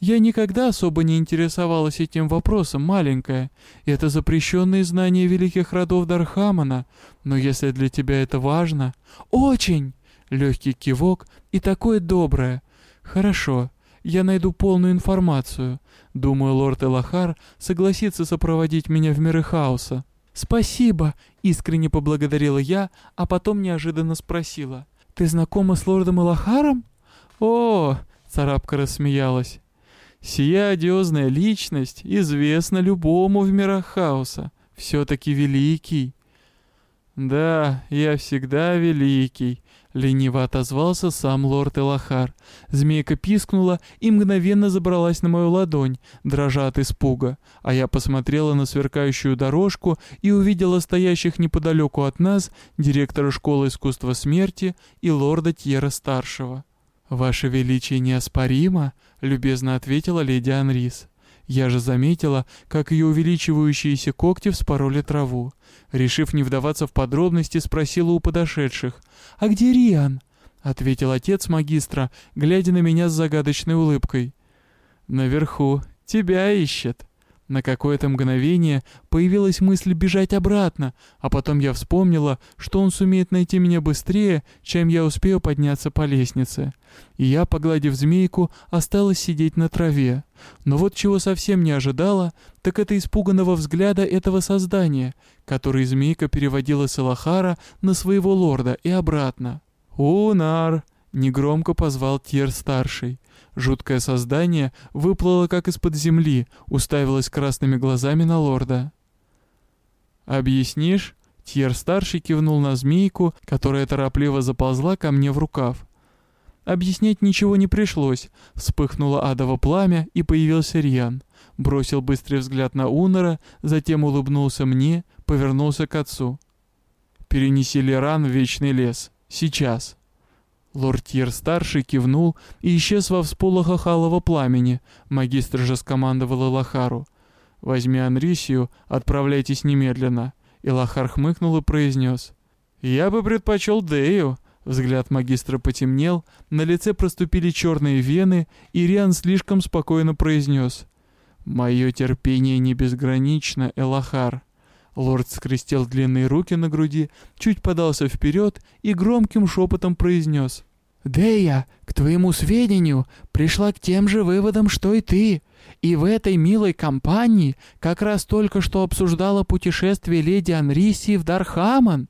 Я никогда особо не интересовалась этим вопросом, маленькая. Это запрещенные знания великих родов Дархамана. Но если для тебя это важно... Очень! Легкий кивок и такое доброе. Хорошо, я найду полную информацию. Думаю, лорд Элахар согласится сопроводить меня в миры хаоса. «Спасибо!» — искренне поблагодарила я, а потом неожиданно спросила. «Ты знакома с лордом Элахаром?» «О!» — царапка рассмеялась. Сия одиозная личность известна любому в мирах хаоса. Все-таки великий. Да, я всегда великий, лениво отозвался сам лорд Элахар. Змейка пискнула и мгновенно забралась на мою ладонь, дрожа от испуга. А я посмотрела на сверкающую дорожку и увидела стоящих неподалеку от нас директора школы искусства смерти и лорда Тьера-старшего. «Ваше Величие неоспоримо», — любезно ответила леди Анрис. Я же заметила, как ее увеличивающиеся когти вспороли траву. Решив не вдаваться в подробности, спросила у подошедших. «А где Риан?» — ответил отец магистра, глядя на меня с загадочной улыбкой. «Наверху. Тебя ищет». На какое-то мгновение появилась мысль бежать обратно, а потом я вспомнила, что он сумеет найти меня быстрее, чем я успею подняться по лестнице. И я, погладив змейку, осталась сидеть на траве. Но вот чего совсем не ожидала, так это испуганного взгляда этого создания, который змейка переводила с на своего лорда и обратно. «Унар!» — негромко позвал Тьер-старший. Жуткое создание выплыло как из-под земли, уставилось красными глазами на лорда. «Объяснишь?» Тьер-старший кивнул на змейку, которая торопливо заползла ко мне в рукав. Объяснять ничего не пришлось. Вспыхнуло адово пламя, и появился Риан. Бросил быстрый взгляд на Унора, затем улыбнулся мне, повернулся к отцу. «Перенеси Леран в Вечный лес. Сейчас». Лортьер-старший кивнул и исчез во всполохах алого пламени. Магистр же скомандовал Элахару. «Возьми Анрисию, отправляйтесь немедленно». Элахар хмыкнул и произнес. «Я бы предпочел Дею». Взгляд магистра потемнел, на лице проступили черные вены, и Риан слишком спокойно произнес. «Мое терпение не безгранично, Элахар». Лорд скрестил длинные руки на груди, чуть подался вперед и громким шепотом произнес. «Дея, к твоему сведению, пришла к тем же выводам, что и ты, и в этой милой компании как раз только что обсуждала путешествие леди Анрисии в Дархаман».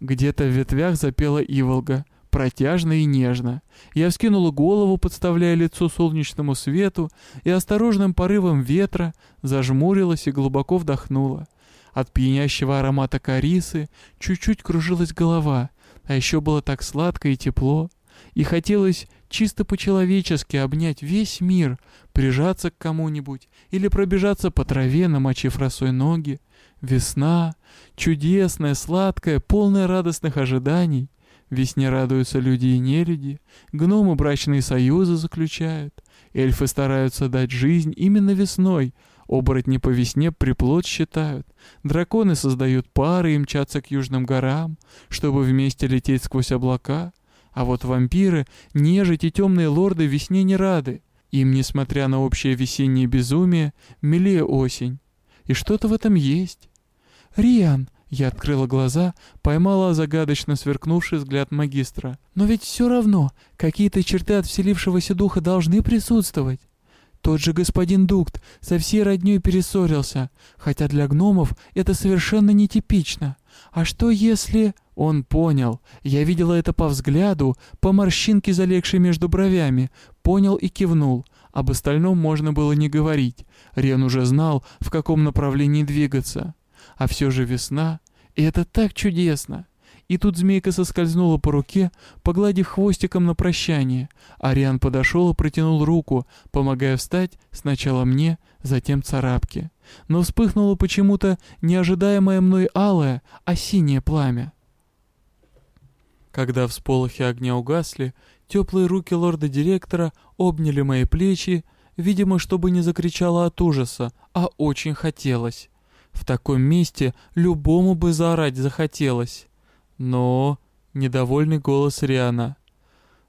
Где-то в ветвях запела иволга, протяжно и нежно. Я вскинула голову, подставляя лицо солнечному свету, и осторожным порывом ветра зажмурилась и глубоко вдохнула. От пьянящего аромата корисы чуть-чуть кружилась голова, а еще было так сладко и тепло, и хотелось чисто по-человечески обнять весь мир, прижаться к кому-нибудь или пробежаться по траве, намочив росой ноги. Весна, чудесная, сладкая, полная радостных ожиданий. Весне радуются люди и нелюди, гномы брачные союзы заключают, эльфы стараются дать жизнь именно весной, оборотни по весне приплод считают, драконы создают пары и мчатся к южным горам, чтобы вместе лететь сквозь облака, а вот вампиры, нежить и темные лорды весне не рады. Им, несмотря на общее весеннее безумие, милее осень. И что-то в этом есть. «Риан!» Я открыла глаза, поймала загадочно сверкнувший взгляд магистра. «Но ведь все равно, какие-то черты от вселившегося духа должны присутствовать». Тот же господин Дукт со всей роднёй перессорился, хотя для гномов это совершенно нетипично. А что если... Он понял. Я видела это по взгляду, по морщинке, залегшей между бровями. Понял и кивнул. Об остальном можно было не говорить. Рен уже знал, в каком направлении двигаться. А все же весна, и это так чудесно. И тут змейка соскользнула по руке, погладив хвостиком на прощание. Ариан подошел и протянул руку, помогая встать сначала мне, затем царапке. Но вспыхнуло почему-то неожидаемое мной алое, а синее пламя. Когда всполохи огня угасли, теплые руки лорда-директора обняли мои плечи, видимо, чтобы не закричала от ужаса, а очень хотелось. В таком месте любому бы заорать захотелось. Но... Недовольный голос Риана.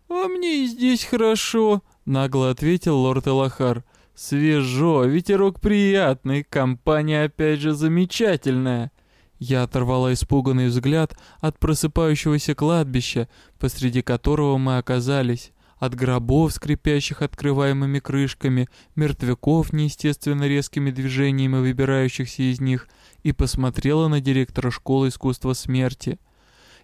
«А мне и здесь хорошо», — нагло ответил лорд Элахар. «Свежо, ветерок приятный, компания опять же замечательная». Я оторвала испуганный взгляд от просыпающегося кладбища, посреди которого мы оказались, от гробов, скрипящих открываемыми крышками, мертвяков, неестественно резкими движениями выбирающихся из них, и посмотрела на директора школы искусства смерти.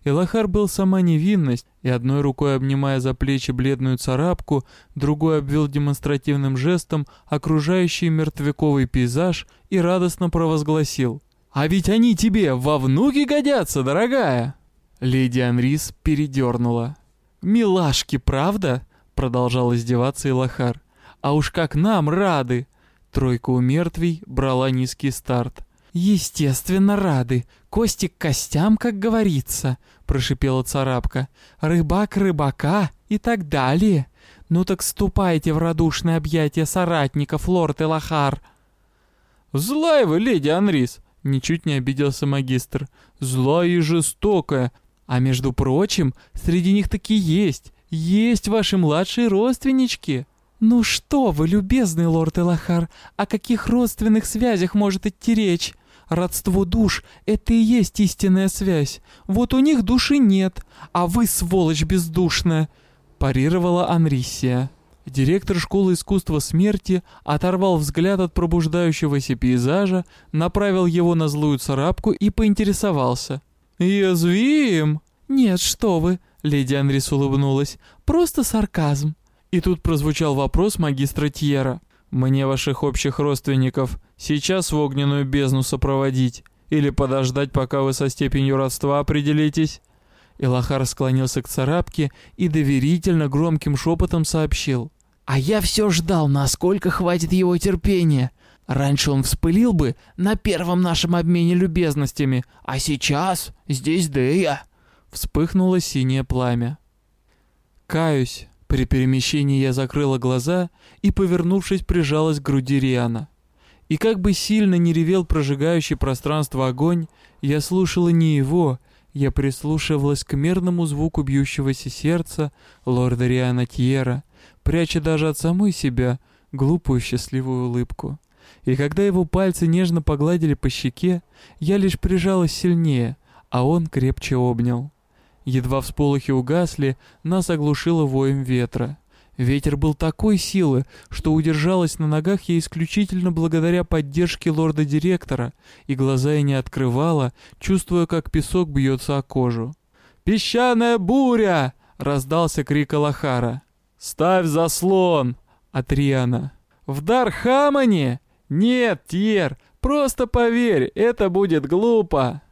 Элахар был сама невинность, и одной рукой обнимая за плечи бледную царапку, другой обвел демонстративным жестом окружающий мертвяковый пейзаж и радостно провозгласил. «А ведь они тебе во внуки годятся, дорогая!» Леди Анрис передернула. «Милашки, правда?» — продолжал издеваться Элахар. «А уж как нам рады!» Тройка у мертвей брала низкий старт. «Естественно, рады. Кости к костям, как говорится», — прошипела царапка. «Рыбак рыбака и так далее. Ну так ступайте в радушное объятие соратников, лорд Элахар». «Злая вы, леди Анрис!» — ничуть не обиделся магистр. «Злая и жестокая. А между прочим, среди них таки есть. Есть ваши младшие родственнички». «Ну что вы, любезный лорд Элахар, о каких родственных связях может идти речь? Родство душ — это и есть истинная связь. Вот у них души нет, а вы, сволочь бездушная!» парировала Анрисия. Директор школы искусства смерти оторвал взгляд от пробуждающегося пейзажа, направил его на злую царапку и поинтересовался. «Язвим?» «Нет, что вы!» — леди Анрис улыбнулась. «Просто сарказм». И тут прозвучал вопрос магистра Тьера. «Мне ваших общих родственников сейчас в огненную бездну сопроводить или подождать, пока вы со степенью родства определитесь?» Илахар склонился к царапке и доверительно громким шепотом сообщил. «А я все ждал, насколько хватит его терпения. Раньше он вспылил бы на первом нашем обмене любезностями, а сейчас здесь Дея». Вспыхнуло синее пламя. Каюсь, при перемещении я закрыла глаза и, повернувшись, прижалась к груди Риана. И как бы сильно не ревел прожигающий пространство огонь, я слушала не его, я прислушивалась к мерному звуку бьющегося сердца лорда Риана Тьера, пряча даже от самой себя глупую счастливую улыбку. И когда его пальцы нежно погладили по щеке, я лишь прижалась сильнее, а он крепче обнял. Едва всполохи угасли, нас оглушило воем ветра. Ветер был такой силы, что удержалась на ногах я исключительно благодаря поддержке лорда-директора, и глаза я не открывала, чувствуя, как песок бьется о кожу. «Песчаная буря!» — раздался крик Алахара. «Ставь заслон!» — от Риана. «В Дархамане?» «Нет, Тьер, просто поверь, это будет глупо!»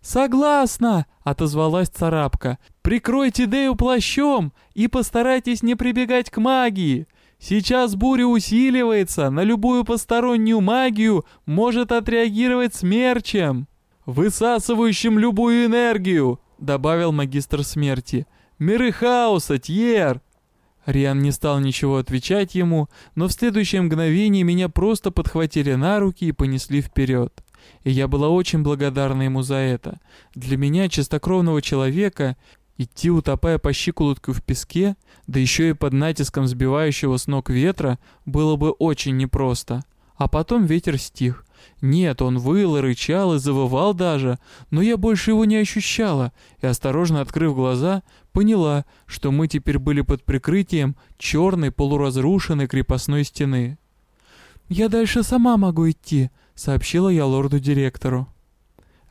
«Согласна!» — отозвалась царапка. «Прикройте Дею плащом и постарайтесь не прибегать к магии. Сейчас буря усиливается, на любую постороннюю магию может отреагировать смерчем, высасывающим любую энергию», — добавил магистр смерти. «Миры хаоса, Тьер!» Риан не стал ничего отвечать ему, но в следующее мгновение меня просто подхватили на руки и понесли вперед и я была очень благодарна ему за это. Для меня, чистокровного человека, идти утопая по щиколотку в песке, да еще и под натиском сбивающего с ног ветра, было бы очень непросто. А потом ветер стих. Нет, он выл рычал и завывал даже, но я больше его не ощущала, и, осторожно открыв глаза, поняла, что мы теперь были под прикрытием черной полуразрушенной крепостной стены. «Я дальше сама могу идти», сообщила я лорду-директору.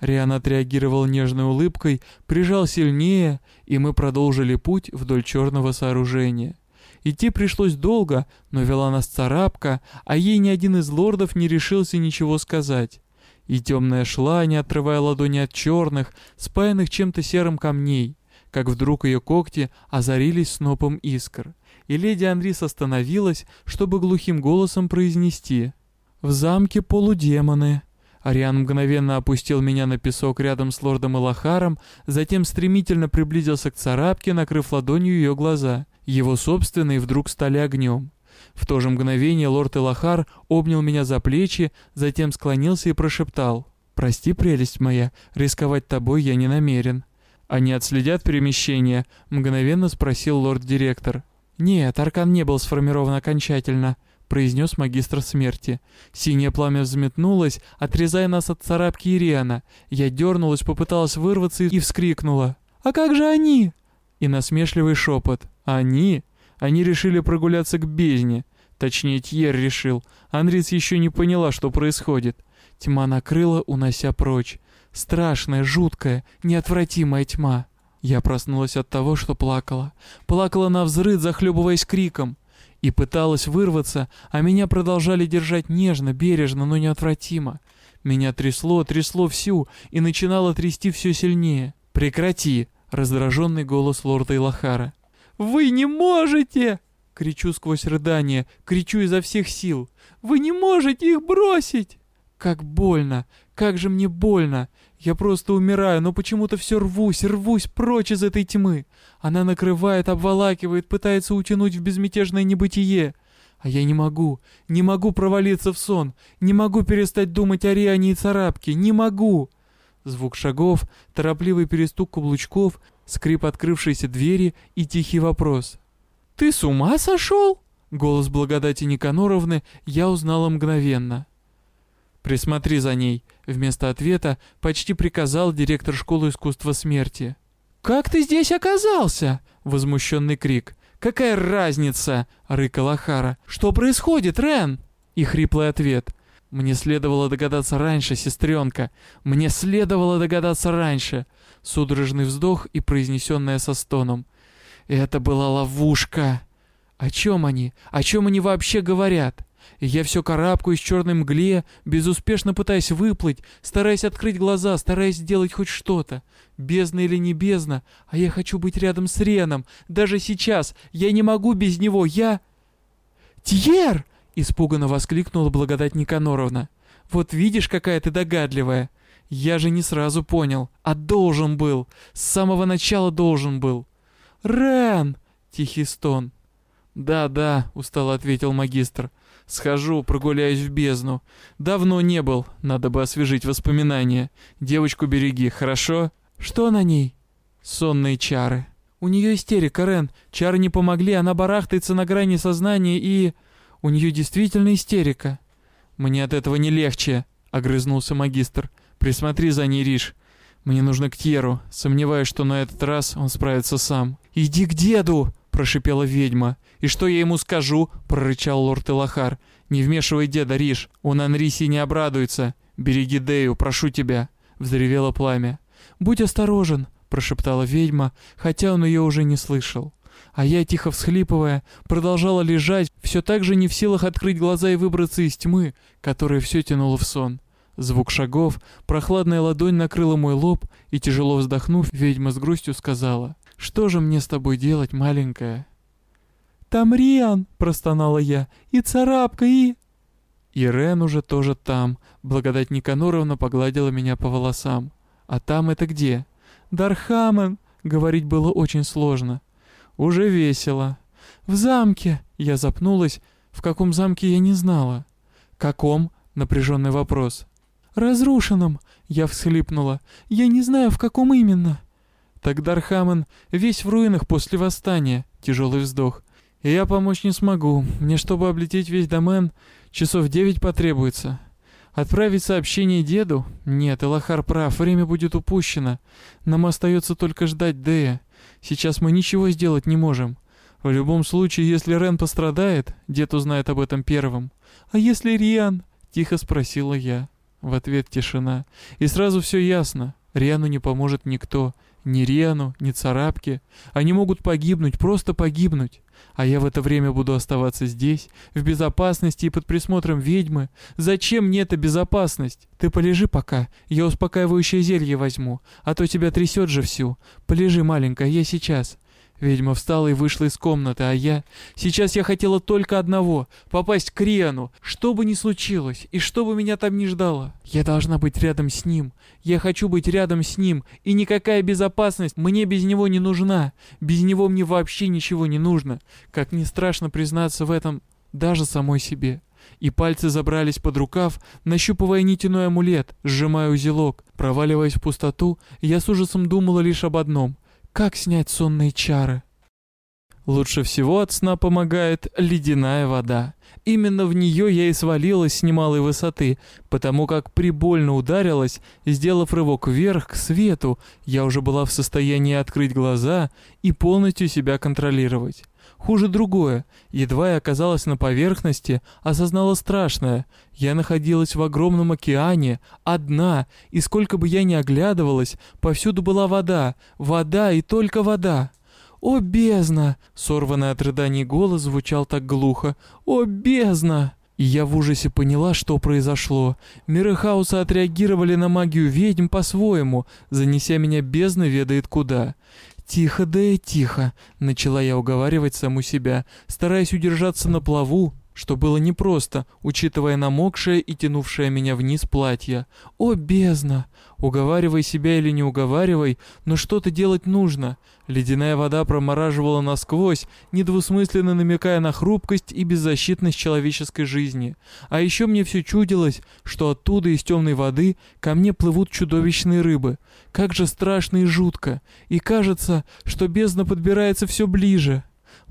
Риан отреагировал нежной улыбкой, прижал сильнее, и мы продолжили путь вдоль черного сооружения. Идти пришлось долго, но вела нас царапка, а ей ни один из лордов не решился ничего сказать. И темная шла, не отрывая ладони от черных, спаянных чем-то серым камней, как вдруг ее когти озарились снопом искр. И леди Анрис остановилась, чтобы глухим голосом произнести «В замке полудемоны». Ариан мгновенно опустил меня на песок рядом с лордом Элахаром, затем стремительно приблизился к царапке, накрыв ладонью ее глаза. Его собственные вдруг стали огнем. В то же мгновение лорд Элахар обнял меня за плечи, затем склонился и прошептал. «Прости, прелесть моя, рисковать тобой я не намерен». «Они отследят перемещение?» — мгновенно спросил лорд-директор. «Нет, аркан не был сформирован окончательно», произнес магистр смерти. Синее пламя взметнулось, отрезая нас от царапки Ириана. Я дернулась, попыталась вырваться и вскрикнула. «А как же они?» И насмешливый шепот. «Они?» Они решили прогуляться к бездне. Точнее, Тьер решил. Анрис еще не поняла, что происходит. Тьма накрыла, унося прочь. Страшная, жуткая, неотвратимая тьма. Я проснулась от того, что плакала. Плакала на взрыв, захлебываясь криком и пыталась вырваться, а меня продолжали держать нежно, бережно, но неотвратимо. Меня трясло, трясло всю и начинало трясти все сильнее. «Прекрати!» — раздраженный голос лорда Илахара. «Вы не можете!» — кричу сквозь рыдание, кричу изо всех сил. «Вы не можете их бросить!» «Как больно! Как же мне больно! Я просто умираю, но почему-то все рвусь, рвусь прочь из этой тьмы. Она накрывает, обволакивает, пытается утянуть в безмятежное небытие. А я не могу, не могу провалиться в сон, не могу перестать думать о Риане и царапке, не могу. Звук шагов, торопливый перестук каблучков, скрип открывшейся двери и тихий вопрос. «Ты с ума сошел?» Голос благодати Никаноровны я узнала мгновенно. «Присмотри за ней», — вместо ответа почти приказал директор школы искусства смерти. «Как ты здесь оказался?» — возмущенный крик. «Какая разница?» — рыкала Хара. «Что происходит, Рен?» И хриплый ответ. «Мне следовало догадаться раньше, сестренка. Мне следовало догадаться раньше». Судорожный вздох и произнесенное со стоном. «Это была ловушка!» «О чем они? О чем они вообще говорят?» И я все карабкаюсь в черной мгле, безуспешно пытаясь выплыть, стараясь открыть глаза, стараясь сделать хоть что-то. Бездна или не бездна, а я хочу быть рядом с Реном. Даже сейчас я не могу без него, я... «Тьер!» — испуганно воскликнула благодать Никаноровна. «Вот видишь, какая ты догадливая. Я же не сразу понял, а должен был. С самого начала должен был». «Рен!» — тихий стон. «Да-да», — устало ответил магистр. Схожу, прогуляюсь в бездну. Давно не был, надо бы освежить воспоминания. Девочку береги, хорошо? Что на ней? Сонные чары. У нее истерика, Рен. Чары не помогли, она барахтается на грани сознания и... У нее действительно истерика. Мне от этого не легче, огрызнулся магистр. Присмотри за ней, Риш. Мне нужно к Тьеру. Сомневаюсь, что на этот раз он справится сам. «Иди к деду!» — прошипела ведьма. «И что я ему скажу?» — прорычал лорд Элахар. «Не вмешивай деда, Риш, он Анриси не обрадуется. Береги Дею, прошу тебя!» — взревело пламя. «Будь осторожен!» — прошептала ведьма, хотя он ее уже не слышал. А я, тихо всхлипывая, продолжала лежать, все так же не в силах открыть глаза и выбраться из тьмы, которая все тянула в сон. Звук шагов, прохладная ладонь накрыла мой лоб, и, тяжело вздохнув, ведьма с грустью сказала, «Что же мне с тобой делать, маленькая?» «Там Риан!» — простонала я. «И царапка, и...» Ирен уже тоже там. Благодать Никаноровна погладила меня по волосам. «А там это где?» «Дархамен!» — говорить было очень сложно. «Уже весело». «В замке!» — я запнулась. В каком замке я не знала. «Каком?» — напряженный вопрос. «Разрушенном!» — я всхлипнула. «Я не знаю, в каком именно». «Так Дархамен весь в руинах после восстания», — тяжелый вздох. «И я помочь не смогу. Мне, чтобы облететь весь домен, часов девять потребуется. Отправить сообщение деду? Нет, Элахар прав, время будет упущено. Нам остается только ждать Дея. Сейчас мы ничего сделать не можем. В любом случае, если Рен пострадает, дед узнает об этом первым. А если Риан? Тихо спросила я. В ответ тишина. И сразу все ясно. Риану не поможет никто. Ни Риану, ни Царапке. Они могут погибнуть, просто погибнуть. А я в это время буду оставаться здесь, в безопасности и под присмотром ведьмы. Зачем мне эта безопасность? Ты полежи пока, я успокаивающее зелье возьму, а то тебя трясет же всю. Полежи, маленькая, я сейчас. Ведьма встала и вышла из комнаты, а я... Сейчас я хотела только одного — попасть к Риану, что бы ни случилось, и что бы меня там ни ждало. Я должна быть рядом с ним. Я хочу быть рядом с ним, и никакая безопасность мне без него не нужна. Без него мне вообще ничего не нужно. Как не страшно признаться в этом даже самой себе. И пальцы забрались под рукав, нащупывая нитяной амулет, сжимая узелок. Проваливаясь в пустоту, я с ужасом думала лишь об одном — как снять сонные чары? Лучше всего от сна помогает ледяная вода. Именно в нее я и свалилась с немалой высоты, потому как прибольно ударилась, сделав рывок вверх к свету, я уже была в состоянии открыть глаза и полностью себя контролировать. Хуже другое. Едва я оказалась на поверхности, осознала страшное. Я находилась в огромном океане, одна, и сколько бы я ни оглядывалась, повсюду была вода, вода и только вода. «О, бездна!» — сорванный от рыданий голос звучал так глухо. «О, бездна!» И я в ужасе поняла, что произошло. Миры хаоса отреагировали на магию ведьм по-своему, занеся меня бездна ведает куда. «Тихо, да и тихо», — начала я уговаривать саму себя, стараясь удержаться на плаву, что было непросто, учитывая намокшее и тянувшее меня вниз платье. «О, бездна! Уговаривай себя или не уговаривай, но что-то делать нужно. Ледяная вода промораживала насквозь, недвусмысленно намекая на хрупкость и беззащитность человеческой жизни. А еще мне все чудилось, что оттуда из темной воды ко мне плывут чудовищные рыбы. Как же страшно и жутко. И кажется, что бездна подбирается все ближе.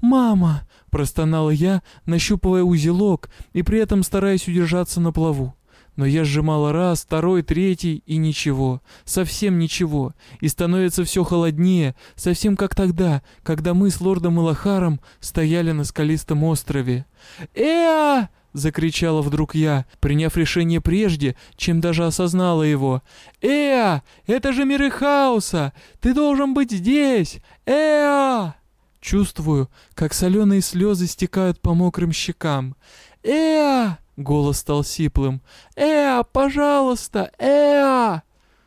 «Мама!» — простонала я, нащупывая узелок и при этом стараясь удержаться на плаву. Но я сжимала раз, второй, третий, и ничего, совсем ничего. И становится все холоднее, совсем как тогда, когда мы с лордом Илахаром стояли на скалистом острове. «Эа!» — закричала вдруг я, приняв решение прежде, чем даже осознала его. «Эа! Это же миры хаоса! Ты должен быть здесь! Эа!» Чувствую, как соленые слезы стекают по мокрым щекам. «Эа!» Голос стал сиплым. «Эа, пожалуйста! Эа!»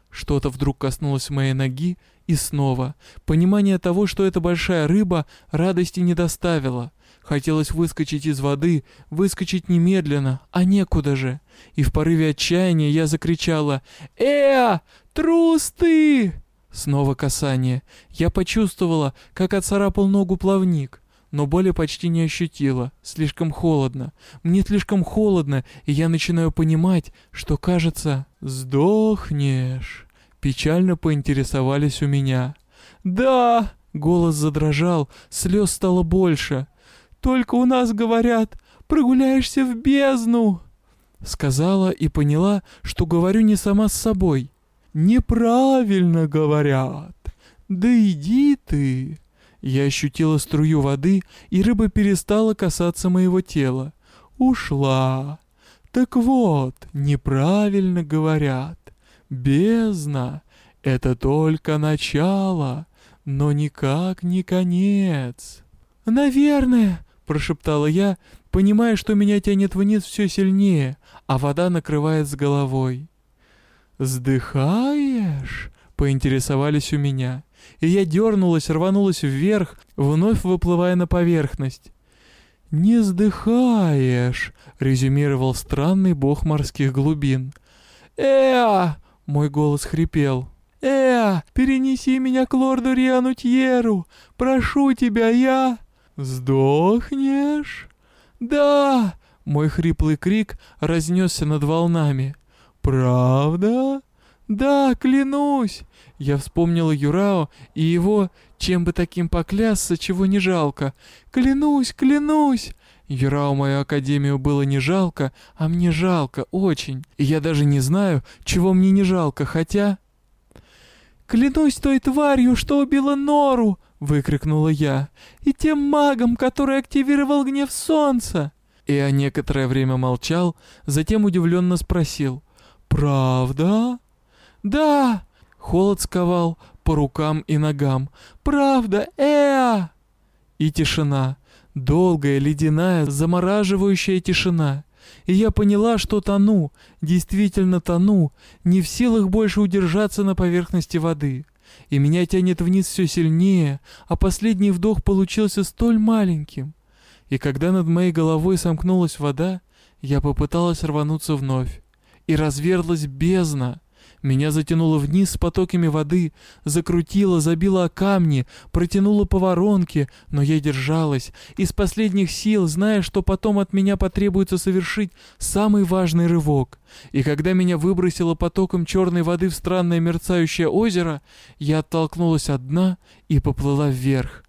Что-то вдруг коснулось моей ноги, и снова. Понимание того, что это большая рыба, радости не доставило. Хотелось выскочить из воды, выскочить немедленно, а некуда же. И в порыве отчаяния я закричала «Эа! Трус ты!» Снова касание. Я почувствовала, как отцарапал ногу плавник но боли почти не ощутила. Слишком холодно. Мне слишком холодно, и я начинаю понимать, что, кажется, сдохнешь. Печально поинтересовались у меня. «Да!» — голос задрожал, слез стало больше. «Только у нас говорят, прогуляешься в бездну!» Сказала и поняла, что говорю не сама с собой. «Неправильно говорят! Да иди ты!» Я ощутила струю воды, и рыба перестала касаться моего тела. Ушла. Так вот, неправильно говорят. Бездна — это только начало, но никак не конец. «Наверное», — прошептала я, понимая, что меня тянет вниз все сильнее, а вода накрывает с головой. «Сдыхаешь?» — поинтересовались у меня и я дернулась, рванулась вверх, вновь выплывая на поверхность. «Не сдыхаешь», — резюмировал странный бог морских глубин. «Эа!» — мой голос хрипел. «Эа! Перенеси меня к лорду Риану Тьеру! Прошу тебя, я...» «Сдохнешь?» «Да!» — мой хриплый крик разнесся над волнами. «Правда?» «Да, клянусь!» Я вспомнила Юрао и его, чем бы таким поклясться, чего не жалко. «Клянусь, клянусь!» Юрао мою академию было не жалко, а мне жалко, очень. И я даже не знаю, чего мне не жалко, хотя... «Клянусь той тварью, что убила Нору!» — выкрикнула я. «И тем магом, который активировал гнев солнца!» И я некоторое время молчал, затем удивленно спросил. «Правда?» «Да!» Холод сковал по рукам и ногам. «Правда, Эа!» И тишина. Долгая, ледяная, замораживающая тишина. И я поняла, что тону, действительно тону, не в силах больше удержаться на поверхности воды. И меня тянет вниз все сильнее, а последний вдох получился столь маленьким. И когда над моей головой сомкнулась вода, я попыталась рвануться вновь. И разверзлась бездна. Меня затянуло вниз с потоками воды, закрутило, забило о камни, протянуло по воронке, но я держалась, из последних сил, зная, что потом от меня потребуется совершить самый важный рывок. И когда меня выбросило потоком черной воды в странное мерцающее озеро, я оттолкнулась от дна и поплыла вверх.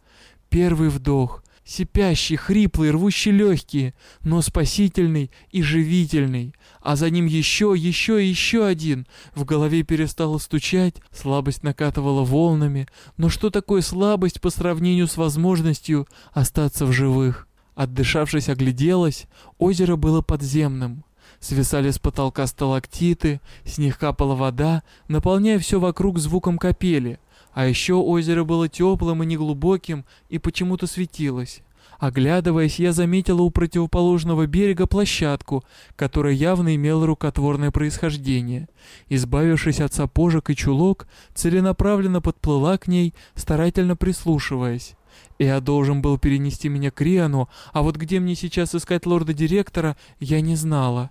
Первый вдох, сипящий, хриплый, рвущий легкие, но спасительный и живительный а за ним еще, еще и еще один. В голове перестало стучать, слабость накатывала волнами. Но что такое слабость по сравнению с возможностью остаться в живых? Отдышавшись, огляделась, озеро было подземным. Свисали с потолка сталактиты, с них капала вода, наполняя все вокруг звуком капели. А еще озеро было теплым и неглубоким, и почему-то светилось. Оглядываясь, я заметила у противоположного берега площадку, которая явно имела рукотворное происхождение. Избавившись от сапожек и чулок, целенаправленно подплыла к ней, старательно прислушиваясь. Я должен был перенести меня к Риану, а вот где мне сейчас искать лорда-директора, я не знала.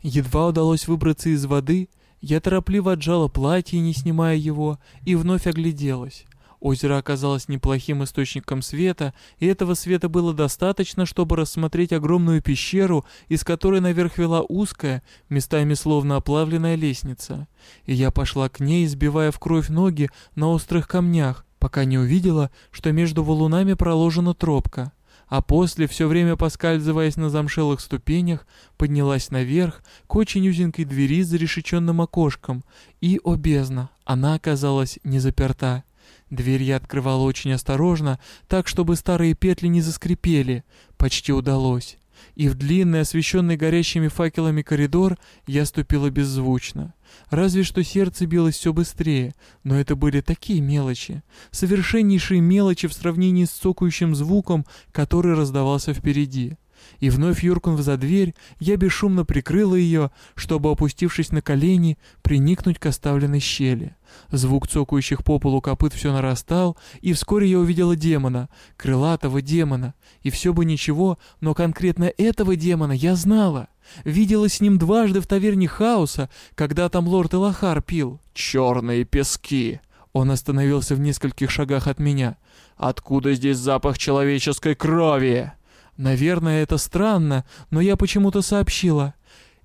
Едва удалось выбраться из воды, я торопливо отжала платье, не снимая его, и вновь огляделась. Озеро оказалось неплохим источником света, и этого света было достаточно, чтобы рассмотреть огромную пещеру, из которой наверх вела узкая, местами словно оплавленная лестница. И я пошла к ней, сбивая в кровь ноги на острых камнях, пока не увидела, что между валунами проложена тропка. А после, все время поскальзываясь на замшелых ступенях, поднялась наверх к очень узенькой двери с зарешеченным окошком, и, о бездна, она оказалась не заперта. Дверь я открывала очень осторожно, так, чтобы старые петли не заскрипели. Почти удалось. И в длинный, освещенный горящими факелами коридор я ступила беззвучно. Разве что сердце билось все быстрее, но это были такие мелочи. Совершеннейшие мелочи в сравнении с цокающим звуком, который раздавался впереди и вновь юркнув за дверь, я бесшумно прикрыла ее, чтобы, опустившись на колени, приникнуть к оставленной щели. Звук цокающих по полу копыт все нарастал, и вскоре я увидела демона, крылатого демона. И все бы ничего, но конкретно этого демона я знала. Видела с ним дважды в таверне хаоса, когда там лорд Элахар пил. «Черные пески!» Он остановился в нескольких шагах от меня. «Откуда здесь запах человеческой крови?» Наверное, это странно, но я почему-то сообщила.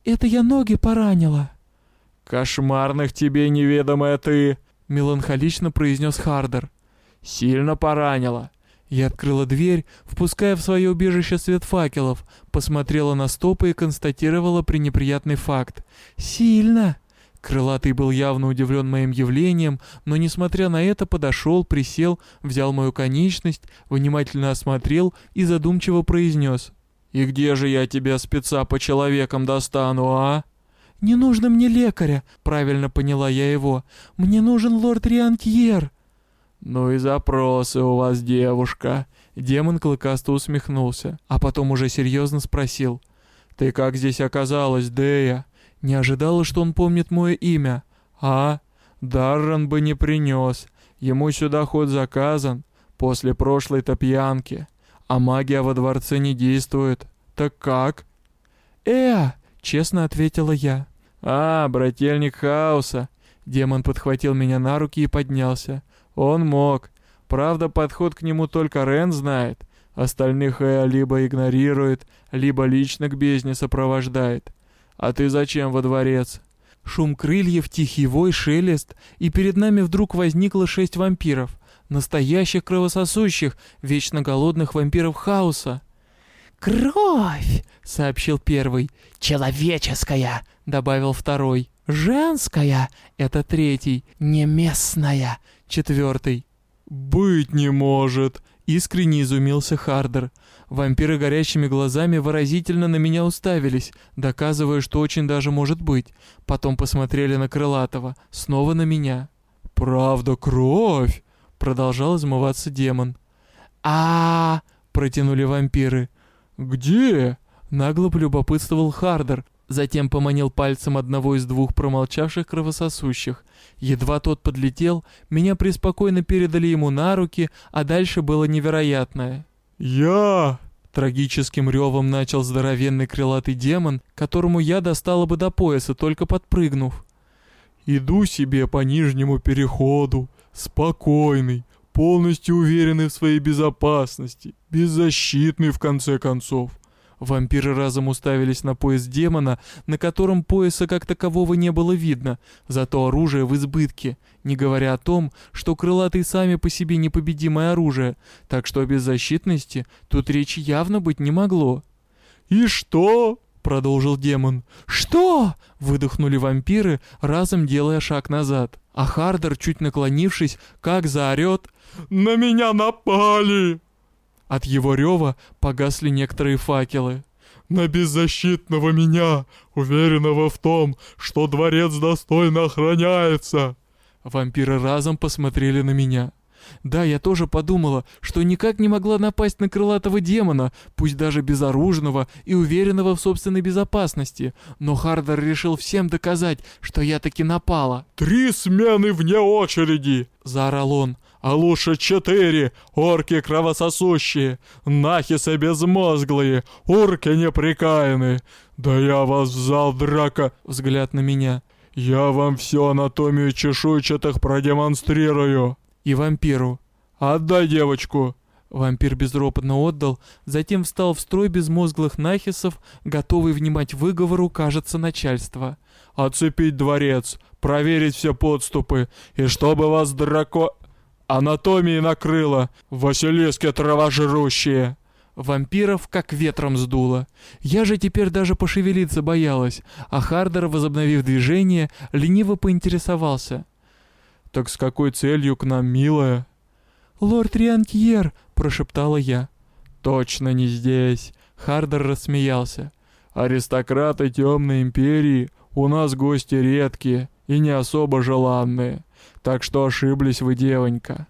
Это я ноги поранила. «Кошмарных тебе неведомая ты!» — меланхолично произнес Хардер. «Сильно поранила». Я открыла дверь, впуская в свое убежище свет факелов, посмотрела на стопы и констатировала пренеприятный факт. «Сильно!» Крылатый был явно удивлен моим явлением, но, несмотря на это, подошел, присел, взял мою конечность, внимательно осмотрел и задумчиво произнес. «И где же я тебя, спеца, по человекам достану, а?» «Не нужно мне лекаря», — правильно поняла я его. «Мне нужен лорд Рианкьер». «Ну и запросы у вас, девушка». Демон клыкасто усмехнулся, а потом уже серьезно спросил. «Ты как здесь оказалась, Дея?» Не ожидала, что он помнит мое имя. А? Даррен бы не принес. Ему сюда ход заказан. После прошлой-то пьянки. А магия во дворце не действует. Так как? Э, честно ответила я. А, брательник хаоса. Демон подхватил меня на руки и поднялся. Он мог. Правда, подход к нему только Рен знает. Остальных Эа либо игнорирует, либо лично к бездне сопровождает. «А ты зачем во дворец?» Шум крыльев, тихий вой, шелест, и перед нами вдруг возникло шесть вампиров. Настоящих кровососущих, вечно голодных вампиров хаоса. «Кровь!» — сообщил первый. «Человеческая!» — добавил второй. «Женская!» — это третий. «Неместная!» — четвертый. «Быть не может!» — искренне изумился Хардер. Вампиры горящими глазами выразительно на меня уставились, доказывая, что очень даже может быть. Потом посмотрели на Крылатого, снова на меня. «Правда, кровь!» — продолжал измываться демон. а, протянули вампиры. «Где?» — нагло полюбопытствовал Хардер, затем поманил пальцем одного из двух промолчавших кровососущих. Едва тот подлетел, меня преспокойно передали ему на руки, а дальше было невероятное. «Я!» Трагическим ревом начал здоровенный крылатый демон, которому я достала бы до пояса, только подпрыгнув. «Иду себе по нижнему переходу, спокойный, полностью уверенный в своей безопасности, беззащитный в конце концов. Вампиры разом уставились на пояс демона, на котором пояса как такового не было видно, зато оружие в избытке, не говоря о том, что крылатые сами по себе непобедимое оружие, так что о беззащитности тут речи явно быть не могло. «И что?» — продолжил демон. «Что?» — выдохнули вампиры, разом делая шаг назад. А Хардер, чуть наклонившись, как заорет «На меня напали!» От его рева погасли некоторые факелы. «На беззащитного меня, уверенного в том, что дворец достойно охраняется!» Вампиры разом посмотрели на меня. Да, я тоже подумала, что никак не могла напасть на крылатого демона, пусть даже безоружного и уверенного в собственной безопасности, но Хардер решил всем доказать, что я таки напала. «Три смены вне очереди!» — заорал он а лучше четыре, орки кровососущие, нахисы безмозглые, урки неприкаянные. Да я вас взял, драка!» Взгляд на меня. «Я вам всю анатомию чешуйчатых продемонстрирую!» И вампиру. «Отдай девочку!» Вампир безропотно отдал, затем встал в строй безмозглых нахисов, готовый внимать выговору, кажется, начальства. «Оцепить дворец, проверить все подступы, и чтобы вас драко...» Анатомии накрыло, Василиски травожрущие. Вампиров как ветром сдуло. Я же теперь даже пошевелиться боялась, а Хардер, возобновив движение, лениво поинтересовался. «Так с какой целью к нам, милая?» «Лорд Рианкьер», — прошептала я. «Точно не здесь», — Хардер рассмеялся. «Аристократы Темной Империи у нас гости редкие и не особо желанные. Так что ошиблись вы, девонька.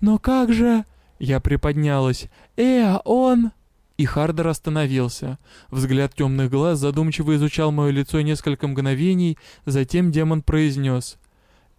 Но как же... Я приподнялась. Э, он... И Хардер остановился. Взгляд темных глаз задумчиво изучал мое лицо несколько мгновений, затем демон произнес.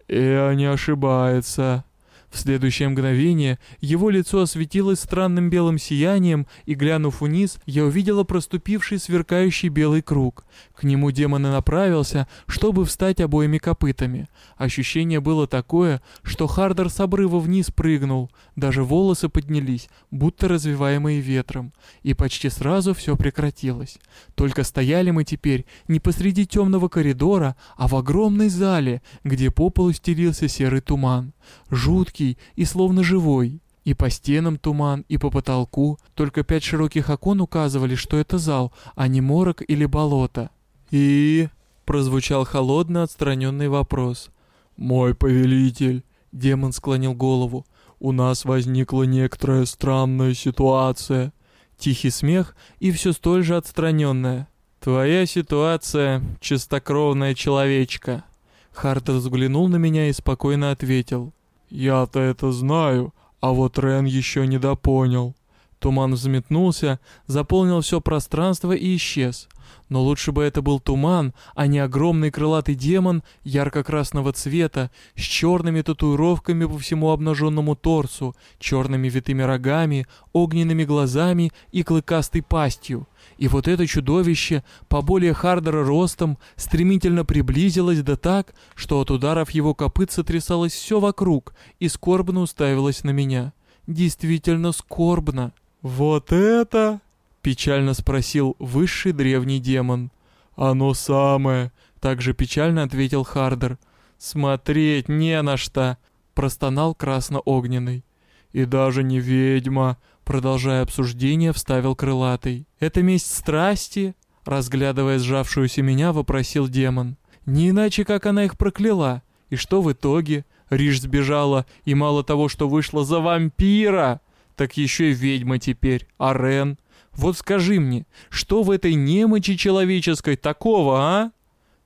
«Э, не ошибается». В следующее мгновение его лицо осветилось странным белым сиянием, и, глянув вниз, я увидела проступивший сверкающий белый круг. К нему демон и направился, чтобы встать обоими копытами. Ощущение было такое, что Хардер с обрыва вниз прыгнул, даже волосы поднялись, будто развиваемые ветром, и почти сразу все прекратилось. Только стояли мы теперь не посреди темного коридора, а в огромной зале, где по полу стелился серый туман. Жуткий и словно живой. И по стенам туман, и по потолку. Только пять широких окон указывали, что это зал, а не морок или болото. «И...» — прозвучал холодно отстраненный вопрос. «Мой повелитель», — демон склонил голову, — «у нас возникла некоторая странная ситуация». Тихий смех и все столь же отстраненное. «Твоя ситуация — чистокровная человечка». Хартер взглянул на меня и спокойно ответил. «Я-то это знаю, а вот Рен еще не допонял». Туман взметнулся, заполнил все пространство и исчез. Но лучше бы это был туман, а не огромный крылатый демон ярко-красного цвета с черными татуировками по всему обнаженному торсу, черными витыми рогами, огненными глазами и клыкастой пастью. И вот это чудовище, по более Хардера ростом, стремительно приблизилось да так, что от ударов его копыт сотрясалось все вокруг и скорбно уставилось на меня. Действительно скорбно. «Вот это?» — печально спросил высший древний демон. «Оно самое», — также печально ответил Хардер. «Смотреть не на что», — простонал красно-огненный. «И даже не ведьма», — продолжая обсуждение, вставил крылатый. «Это месть страсти?» — разглядывая сжавшуюся меня, вопросил демон. «Не иначе, как она их прокляла. И что в итоге? Риш сбежала, и мало того, что вышла за вампира, так еще и ведьма теперь, а. Вот скажи мне, что в этой немочи человеческой такого, а?»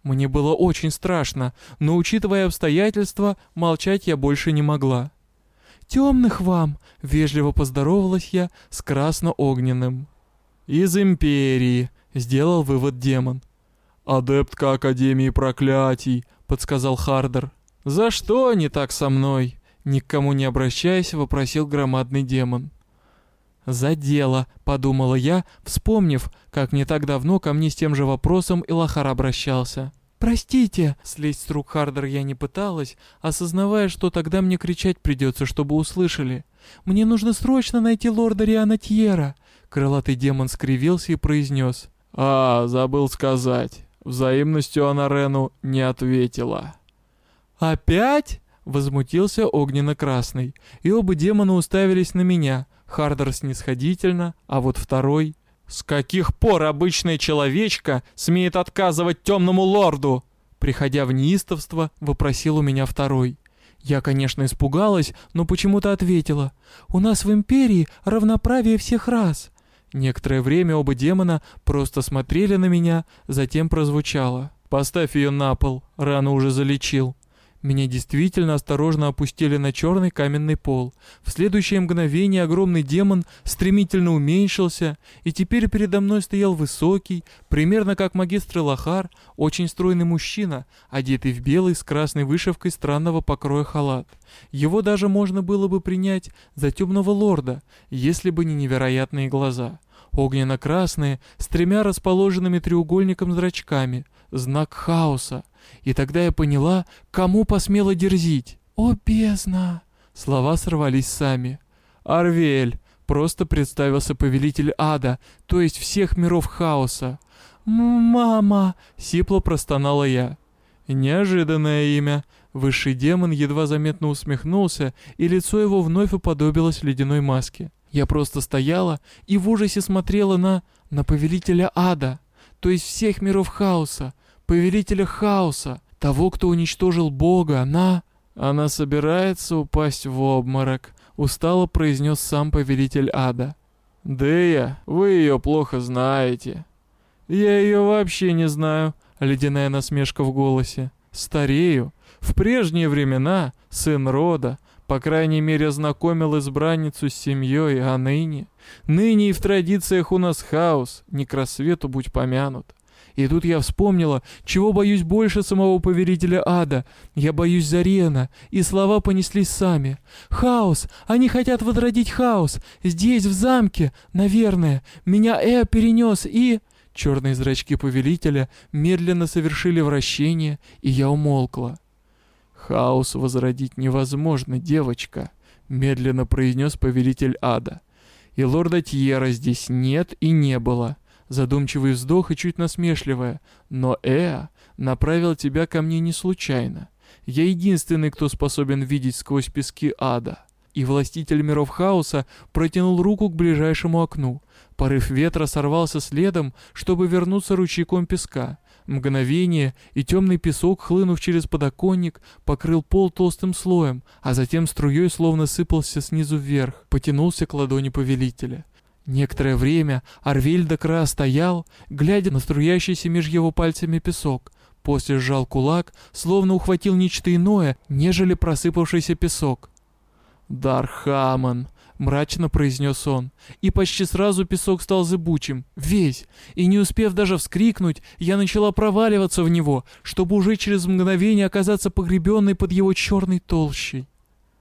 Мне было очень страшно, но, учитывая обстоятельства, молчать я больше не могла. «Темных вам!» — вежливо поздоровалась я с красно-огненным. «Из Империи!» — сделал вывод демон. «Адептка Академии Проклятий!» — подсказал Хардер. «За что не так со мной?» — ни к кому не обращаясь, вопросил громадный демон. «За дело», — подумала я, вспомнив, как не так давно ко мне с тем же вопросом Илахар обращался. «Простите!» — слезть с рук Хардер я не пыталась, осознавая, что тогда мне кричать придется, чтобы услышали. «Мне нужно срочно найти лорда Риана Тьера!» Крылатый демон скривился и произнес. «А, забыл сказать. Взаимностью она Рену не ответила». «Опять?» — возмутился огненно-красный, и оба демона уставились на меня — Хардер снисходительно, а вот второй... «С каких пор обычная человечка смеет отказывать темному лорду?» Приходя в неистовство, вопросил у меня второй. Я, конечно, испугалась, но почему-то ответила. «У нас в Империи равноправие всех рас». Некоторое время оба демона просто смотрели на меня, затем прозвучало. «Поставь ее на пол, рану уже залечил». Меня действительно осторожно опустили на черный каменный пол. В следующее мгновение огромный демон стремительно уменьшился, и теперь передо мной стоял высокий, примерно как магистр Лохар, очень стройный мужчина, одетый в белый с красной вышивкой странного покроя халат. Его даже можно было бы принять за темного лорда, если бы не невероятные глаза. Огненно-красные, с тремя расположенными треугольником зрачками, знак хаоса. И тогда я поняла, кому посмела дерзить. «О, бездна!» Слова сорвались сами. «Арвель!» Просто представился повелитель ада, то есть всех миров хаоса. «Мама!» — сипло простонала я. Неожиданное имя. Высший демон едва заметно усмехнулся, и лицо его вновь уподобилось ледяной маске. Я просто стояла и в ужасе смотрела на... на повелителя ада, то есть всех миров хаоса, повелителя хаоса, того, кто уничтожил Бога, она... Она собирается упасть в обморок, устало произнес сам повелитель ада. Дея, вы ее плохо знаете. Я ее вообще не знаю, ледяная насмешка в голосе. Старею. В прежние времена сын рода, по крайней мере, знакомил избранницу с семьей, а ныне... Ныне и в традициях у нас хаос, не к рассвету будь помянут. И тут я вспомнила, чего боюсь больше самого повелителя ада. Я боюсь Зарена, и слова понеслись сами. «Хаос! Они хотят возродить хаос! Здесь, в замке! Наверное! Меня Э перенес и...» Черные зрачки повелителя медленно совершили вращение, и я умолкла. «Хаос возродить невозможно, девочка», — медленно произнес повелитель ада. «И лорда Тьера здесь нет и не было». Задумчивый вздох и чуть насмешливая. «Но Эа направил тебя ко мне не случайно. Я единственный, кто способен видеть сквозь пески ада». И властитель миров хаоса протянул руку к ближайшему окну. Порыв ветра сорвался следом, чтобы вернуться ручейком песка. Мгновение, и темный песок, хлынув через подоконник, покрыл пол толстым слоем, а затем струей словно сыпался снизу вверх, потянулся к ладони повелителя. Некоторое время Арвель до края стоял, глядя на струящийся меж его пальцами песок, после сжал кулак, словно ухватил нечто иное, нежели просыпавшийся песок. «Дархаман!» — мрачно произнес он. И почти сразу песок стал зыбучим, весь. И не успев даже вскрикнуть, я начала проваливаться в него, чтобы уже через мгновение оказаться погребенной под его черной толщей.